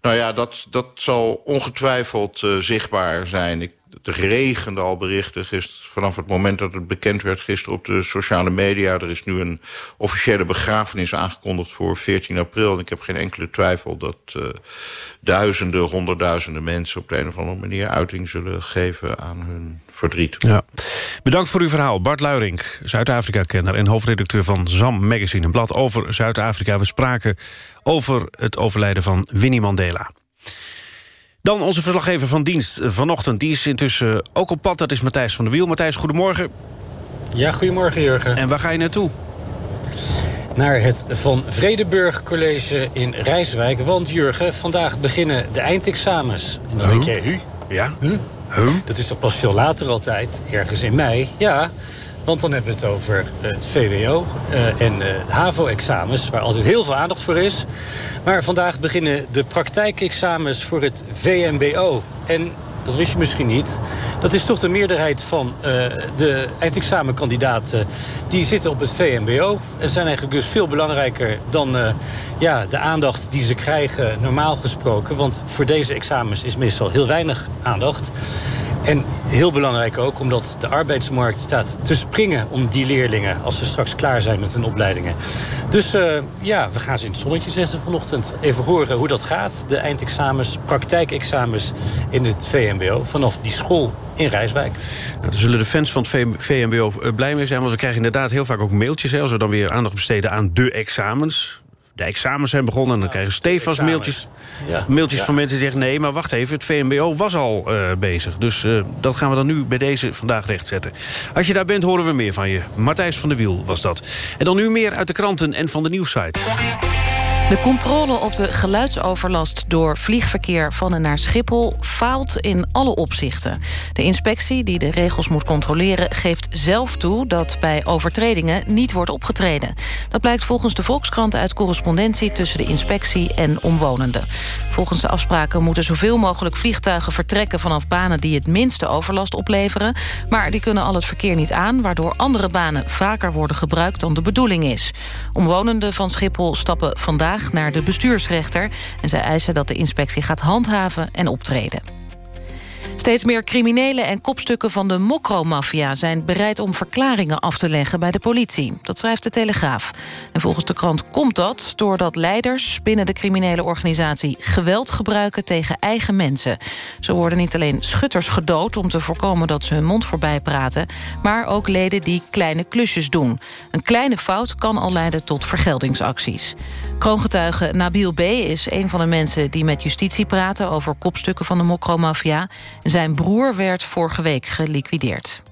Nou ja, dat, dat zal ongetwijfeld eh, zichtbaar zijn. Ik, het regende al berichten gisteren, vanaf het moment dat het bekend werd gisteren op de sociale media. Er is nu een officiële begrafenis aangekondigd voor 14 april. En ik heb geen enkele twijfel dat eh, duizenden, honderdduizenden mensen op de een of andere manier uiting zullen geven aan hun verdriet. Ja. Bedankt voor uw verhaal. Bart Luirink, Zuid-Afrika-kenner... en hoofdredacteur van ZAM Magazine. Een blad over Zuid-Afrika. We spraken over het overlijden van Winnie Mandela. Dan onze verslaggever van dienst vanochtend. Die is intussen ook op pad. Dat is Matthijs van der Wiel. Matthijs, goedemorgen. Ja, goedemorgen Jurgen. En waar ga je naartoe? Naar het Van Vredeburg College in Rijswijk. Want Jurgen, vandaag beginnen de eindexamens. En dan denk jij, hu? Ja? Hu? Dat is toch pas veel later altijd, ergens in mei. Ja, want dan hebben we het over het VWO eh, en eh, HAVO-examens... waar altijd heel veel aandacht voor is. Maar vandaag beginnen de praktijkexamens voor het VMBO. En dat wist je misschien niet. Dat is toch de meerderheid van eh, de eindexamenkandidaten... die zitten op het VMBO. En zijn eigenlijk dus veel belangrijker dan eh, ja, de aandacht die ze krijgen normaal gesproken. Want voor deze examens is meestal heel weinig aandacht. En heel belangrijk ook, omdat de arbeidsmarkt staat te springen om die leerlingen... als ze straks klaar zijn met hun opleidingen. Dus eh, ja, we gaan ze in het zonnetje zetten vanochtend. Even horen hoe dat gaat. De eindexamens, praktijkexamens in het VMBO... vanaf die school in Rijswijk. Nou, daar zullen de fans van het VM VMBO eh, blij mee zijn... want we krijgen inderdaad heel vaak ook mailtjes... Hè, als we dan weer aandacht besteden aan de examens. De examens zijn begonnen en dan krijgen examens. mailtjes, Ja. mailtjes Ja. van mensen die zeggen... nee, maar wacht even, het VMBO was al eh, bezig. Dus eh, dat gaan we dan nu bij deze vandaag rechtzetten. Als je daar bent, horen we meer van je. Matthijs van der Wiel was dat. En dan nu meer uit de kranten en van de nieuwssite. De controle op de geluidsoverlast door vliegverkeer van en naar Schiphol faalt in alle opzichten. De inspectie die de regels moet controleren geeft zelf toe dat bij overtredingen niet wordt opgetreden. Dat blijkt volgens de Volkskrant uit correspondentie tussen de inspectie en omwonenden. Volgens de afspraken moeten zoveel mogelijk vliegtuigen vertrekken vanaf banen die het minste overlast opleveren. Maar die kunnen al het verkeer niet aan, waardoor andere banen vaker worden gebruikt dan de bedoeling is. Omwonenden van Schiphol stappen vandaag naar de bestuursrechter... en zij eisen dat de inspectie gaat handhaven en optreden. Steeds meer criminelen en kopstukken van de Mokro-maffia... zijn bereid om verklaringen af te leggen bij de politie. Dat schrijft de Telegraaf. En volgens de krant komt dat doordat leiders binnen de criminele organisatie... geweld gebruiken tegen eigen mensen. Zo worden niet alleen schutters gedood om te voorkomen dat ze hun mond voorbij praten... maar ook leden die kleine klusjes doen. Een kleine fout kan al leiden tot vergeldingsacties. Kroongetuige Nabil B. is een van de mensen die met justitie praten... over kopstukken van de Mokro-maffia. Zijn broer werd vorige week geliquideerd.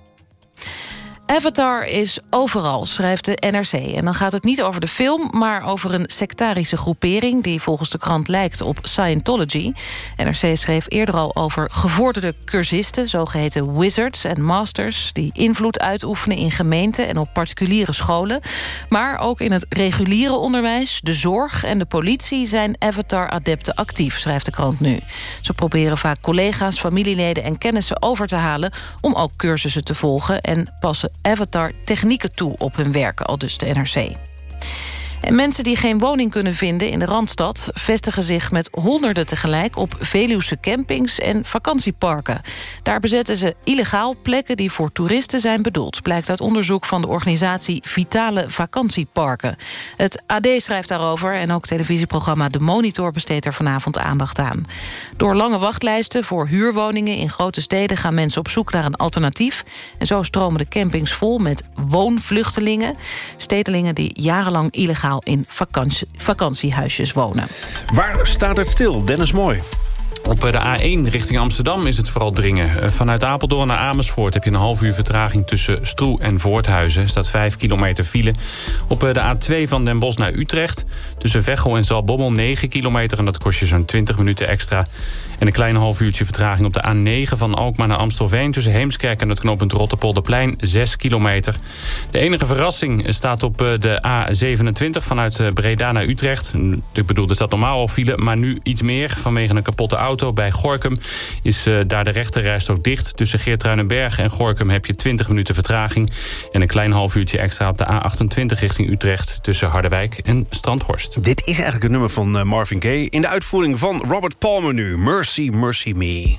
Avatar is overal, schrijft de NRC. En dan gaat het niet over de film, maar over een sectarische groepering... die volgens de krant lijkt op Scientology. NRC schreef eerder al over gevorderde cursisten... zogeheten wizards en masters... die invloed uitoefenen in gemeenten en op particuliere scholen. Maar ook in het reguliere onderwijs, de zorg en de politie... zijn Avatar-adepten actief, schrijft de krant nu. Ze proberen vaak collega's, familieleden en kennissen over te halen... om ook cursussen te volgen en passen Avatar technieken toe op hun werken, al dus de NRC. En mensen die geen woning kunnen vinden in de Randstad... vestigen zich met honderden tegelijk op Veluwse campings en vakantieparken. Daar bezetten ze illegaal plekken die voor toeristen zijn bedoeld... blijkt uit onderzoek van de organisatie Vitale Vakantieparken. Het AD schrijft daarover en ook televisieprogramma De Monitor... besteedt er vanavond aandacht aan. Door lange wachtlijsten voor huurwoningen in grote steden... gaan mensen op zoek naar een alternatief. En zo stromen de campings vol met woonvluchtelingen. Stedelingen die jarenlang illegaal in vakantie, vakantiehuisjes wonen. Waar staat het stil? Dennis Mooi. Op de A1 richting Amsterdam is het vooral dringen. Eh, Vanuit Apeldoorn naar Amersfoort heb je een half uur vertraging... tussen Stroe en Voorthuizen. Er staat 5 kilometer file. Op eh, de A2 van Den Bosch naar Utrecht... tussen Veghel en Zalbommel 9 kilometer... en dat kost je zo'n 20 minuten extra. En een klein half uurtje vertraging op de A9 van Alkmaar naar Amstelveen... tussen Heemskerk en het knooppunt Rotterpolderplein 6 kilometer. De enige verrassing staat op eh, de A27 vanuit eh, Breda naar Utrecht. Ik bedoel, er staat normaal al file, maar nu iets meer. Vanwege een kapotte auto bij Gorkum is eh, daar de rechterrijstrook dicht. Tussen Geertruidenberg en Gorkum heb je 20 minuten vertraging. En een klein half uurtje extra op de A28 richting Utrecht... tussen Harderwijk en Strandhorst. Dit is eigenlijk het nummer van Marvin Gaye... in de uitvoering van Robert Palmer nu. Mercy Mercy Me.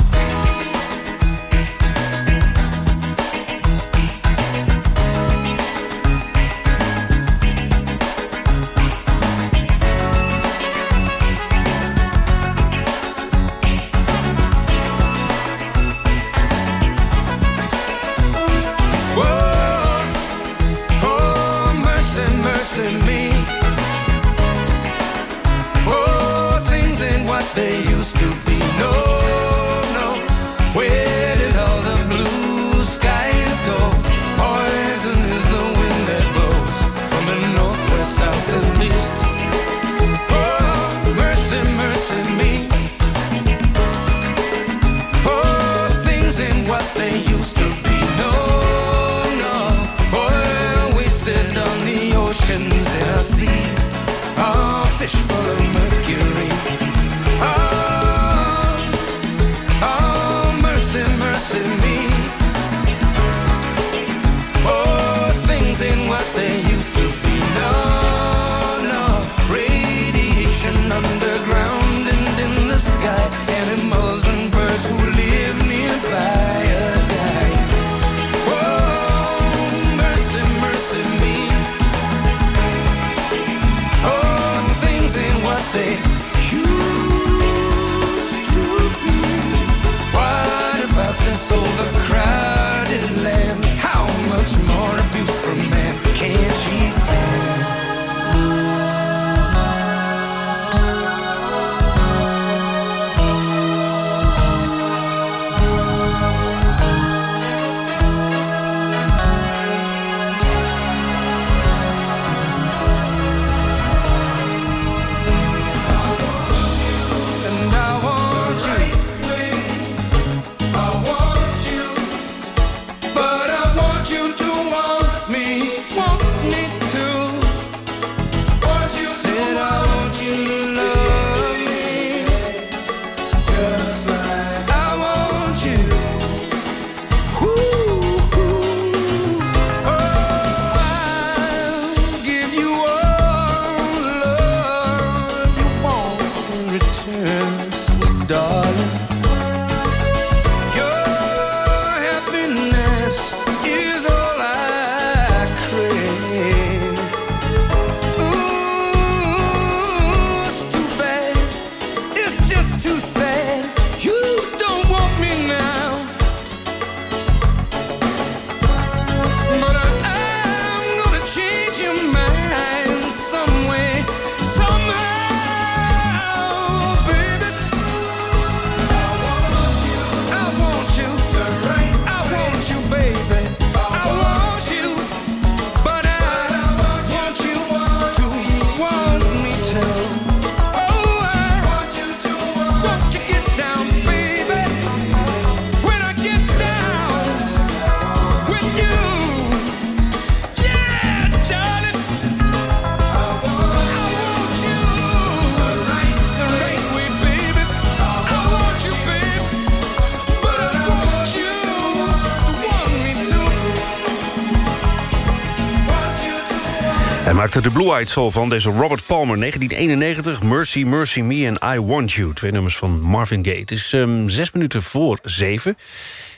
De Blue Eyed Soul van deze Robert Palmer. 1991, Mercy, Mercy Me en I Want You. Twee nummers van Marvin Gaye. Het is ehm, zes minuten voor zeven.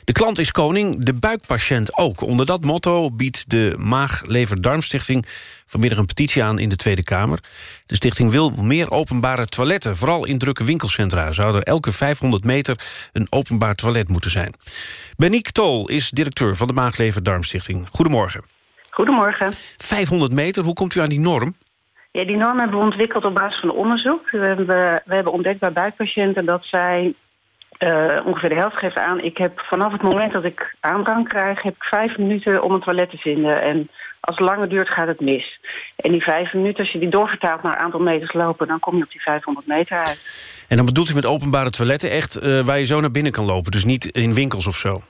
De klant is koning, de buikpatiënt ook. Onder dat motto biedt de Maag-Lever-Darmstichting... vanmiddag een petitie aan in de Tweede Kamer. De stichting wil meer openbare toiletten. Vooral in drukke winkelcentra zou er elke 500 meter... een openbaar toilet moeten zijn. Beniek Tol is directeur van de Maag-Lever-Darmstichting. Goedemorgen. Goedemorgen. 500 meter, hoe komt u aan die norm? Ja, die norm hebben we ontwikkeld op basis van onderzoek. We hebben, we hebben ontdekt bij buikpatiënten dat zij Eh, ongeveer de helft geeft aan. Ik heb vanaf het moment dat ik aandrang krijg, heb ik vijf minuten om een toilet te vinden. En als het langer duurt, gaat het mis. En die vijf minuten, als je die doorvertaalt naar een aantal meters lopen, dan kom je op die 500 meter uit. En dan bedoelt u met openbare toiletten echt eh, waar je zo naar binnen kan lopen. Dus niet in winkels of zo.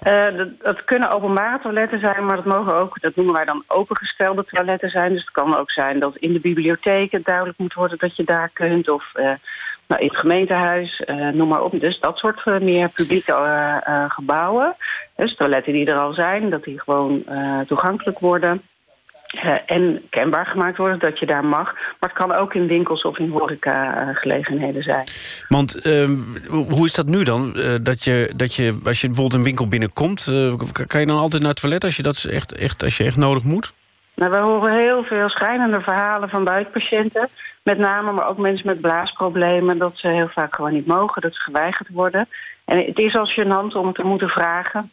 Eh, dat, dat kunnen openbare toiletten zijn, maar dat mogen ook, dat noemen wij dan opengestelde toiletten zijn. Dus het kan ook zijn dat in de bibliotheek het duidelijk moet worden dat je daar kunt. Of eh, nou, in het gemeentehuis, eh, noem maar op. Dus dat soort meer publieke gebouwen. Dus toiletten die er al zijn, dat die gewoon toegankelijk worden. Eh, en kenbaar gemaakt worden dat je daar mag. Maar het kan ook in winkels of in horecagelegenheden zijn. Want ehm, hoe is dat nu dan? Eh, dat, je, dat je, als je bijvoorbeeld een winkel binnenkomt... eh, kan je dan altijd naar het toilet als je, dat echt, echt, als je echt nodig moet? Nou, we horen heel veel schrijnende verhalen van buikpatiënten. Met name, maar ook mensen met blaasproblemen... dat ze heel vaak gewoon niet mogen, dat ze geweigerd worden. En het is al gênant om te moeten vragen...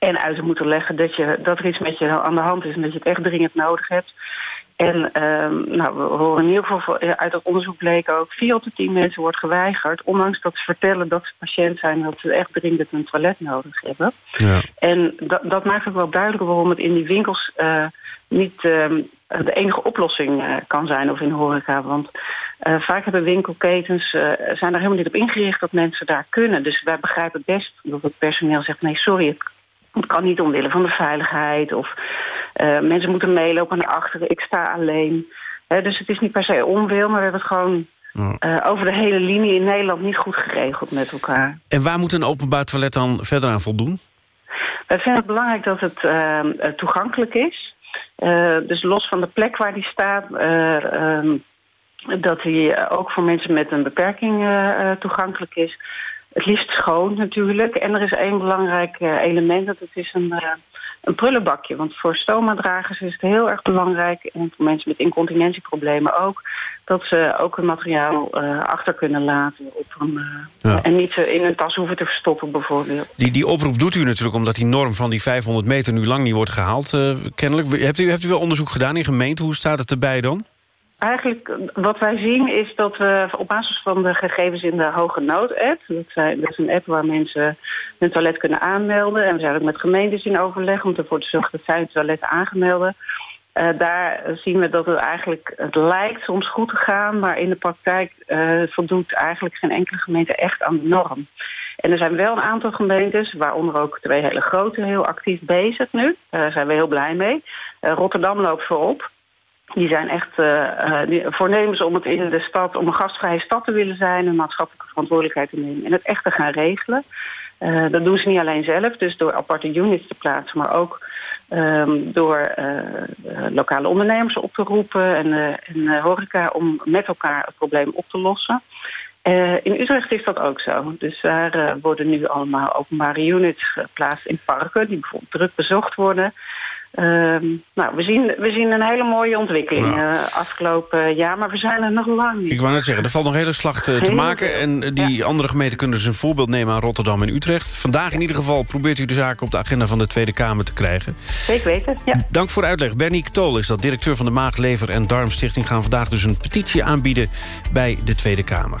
en uit te moeten leggen dat, je, dat er iets met je aan de hand is... en dat je het echt dringend nodig hebt. En ehm, nou, we horen in ieder geval van- uit het onderzoek bleek ook... vier op de tien mensen wordt geweigerd... ondanks dat ze vertellen dat ze patiënt zijn... en dat ze echt dringend een toilet nodig hebben. Ja. En dat, dat maakt ook wel duidelijk waarom het in die winkels eh, niet ehm, de enige oplossing eh, kan zijn of in horeca. Want eh, vaak hebben winkelketens eh, zijn er helemaal niet op ingericht dat mensen daar kunnen. Dus wij begrijpen best dat het personeel zegt nee sorry, het, het kan niet omwille van de veiligheid of eh, mensen moeten meelopen naar achteren, ik sta alleen. Dus het is niet per se onwil, maar we hebben het gewoon eh, over de hele linie in Nederland niet goed geregeld met elkaar. En waar moet een openbaar toilet dan verder aan voldoen? Wij vinden het belangrijk dat het ehm, eh, toegankelijk is. Dus los van de plek waar die staat... eh, ehm, dat eh, ook voor mensen met een beperking toegankelijk is. Het liefst schoon natuurlijk. En er is één belangrijk eh, element, dat het is een, eh, een prullenbakje. Want voor stomadragers is het heel erg belangrijk... en voor mensen met incontinentieproblemen ook... dat ze ook hun materiaal eh, achter kunnen laten. Op een, Ja. En niet in een tas hoeven te verstoppen bijvoorbeeld. Die, die oproep doet u natuurlijk omdat die norm van die 500 meter... nu lang niet wordt gehaald, eh, kennelijk. Hebt u, hebt u wel onderzoek gedaan in gemeente? Hoe staat het erbij dan? Eigenlijk, eh, wat wij zien is dat we op basis van de gegevens in de Hoge Nood-app... Dat, is een app waar mensen hun toilet kunnen aanmelden... en we zijn ook met gemeentes in overleg om ervoor te zorgen dat zij hun toilet aangemelden... Eh, daar zien we dat het eigenlijk, het lijkt soms goed te gaan... maar in de praktijk eh, voldoet eigenlijk geen enkele gemeente echt aan de norm. En er zijn wel een aantal gemeentes, waaronder ook twee hele grote, heel actief bezig nu. Daar zijn we heel blij mee. Eh, Rotterdam loopt voorop. Die zijn echt die- voornemens om het in de stad, om een gastvrije stad te willen zijn, een maatschappelijke verantwoordelijkheid te nemen en het echt te gaan regelen. Eh, dat doen ze niet alleen zelf, dus door aparte units te plaatsen, maar ook ehm, door lokale ondernemers op te roepen en, en horeca om met elkaar het probleem op te lossen. In Utrecht is dat ook zo. Dus daar worden nu allemaal openbare units geplaatst in parken... die bijvoorbeeld druk bezocht worden. Ehm, nou, we zien, we zien een hele mooie ontwikkeling eh, afgelopen jaar... maar we zijn er nog lang niet. Ik wou net zeggen, er valt nog hele slag te, te maken. En eh, die andere gemeenten kunnen dus een voorbeeld nemen aan Rotterdam en Utrecht. Vandaag in ieder geval probeert u de zaken op de agenda van de Tweede Kamer te krijgen. Zeker weten, ja. Dank voor de uitleg. Bernie Tol is dat directeur van de Maag, Lever en Darmstichting... gaan vandaag dus een petitie aanbieden bij de Tweede Kamer.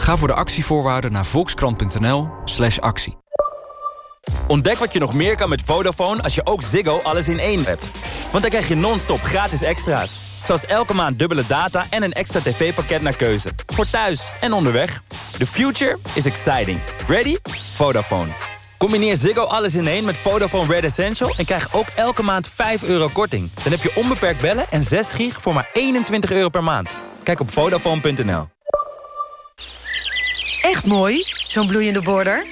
Ga voor de actievoorwaarden naar volkskrant.nl slash actie. Ontdek wat je nog meer kan met Vodafone als je ook Ziggo alles in één hebt. Want dan krijg je non-stop gratis extra's. Zoals elke maand dubbele data en een extra tv-pakket naar keuze. Voor thuis en onderweg. The future is exciting. Ready? Vodafone. Combineer Ziggo alles in één met Vodafone Red Essential... en krijg ook elke maand 5 euro korting. Dan heb je onbeperkt bellen en 6 gig voor maar 21 euro per maand. Kijk op Vodafone.nl. Echt mooi, zo'n bloeiende border.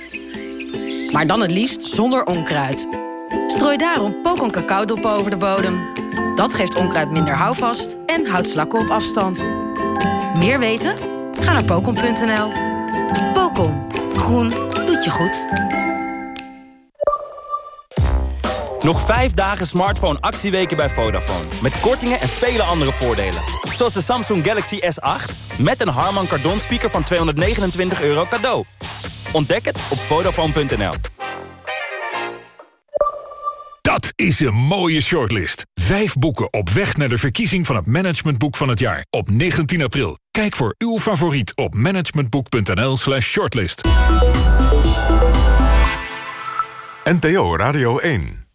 Maar dan het liefst zonder onkruid. Strooi daarom pokon cacaodop over de bodem. Dat geeft onkruid minder houvast en houdt slakken op afstand. Meer weten? Ga naar pokom.nl. Pokom. Groen doet je goed. Nog vijf dagen smartphone actieweken bij Vodafone. Met kortingen en vele andere voordelen. Zoals de Samsung Galaxy S8 met een Harman Kardon speaker van 229 euro cadeau. Ontdek het op Vodafone.nl. Dat is een mooie shortlist. Vijf boeken op weg naar de verkiezing van het managementboek van het jaar. Op 19 april. Kijk voor uw favoriet op managementboek.nl slash shortlist. NPO Radio 1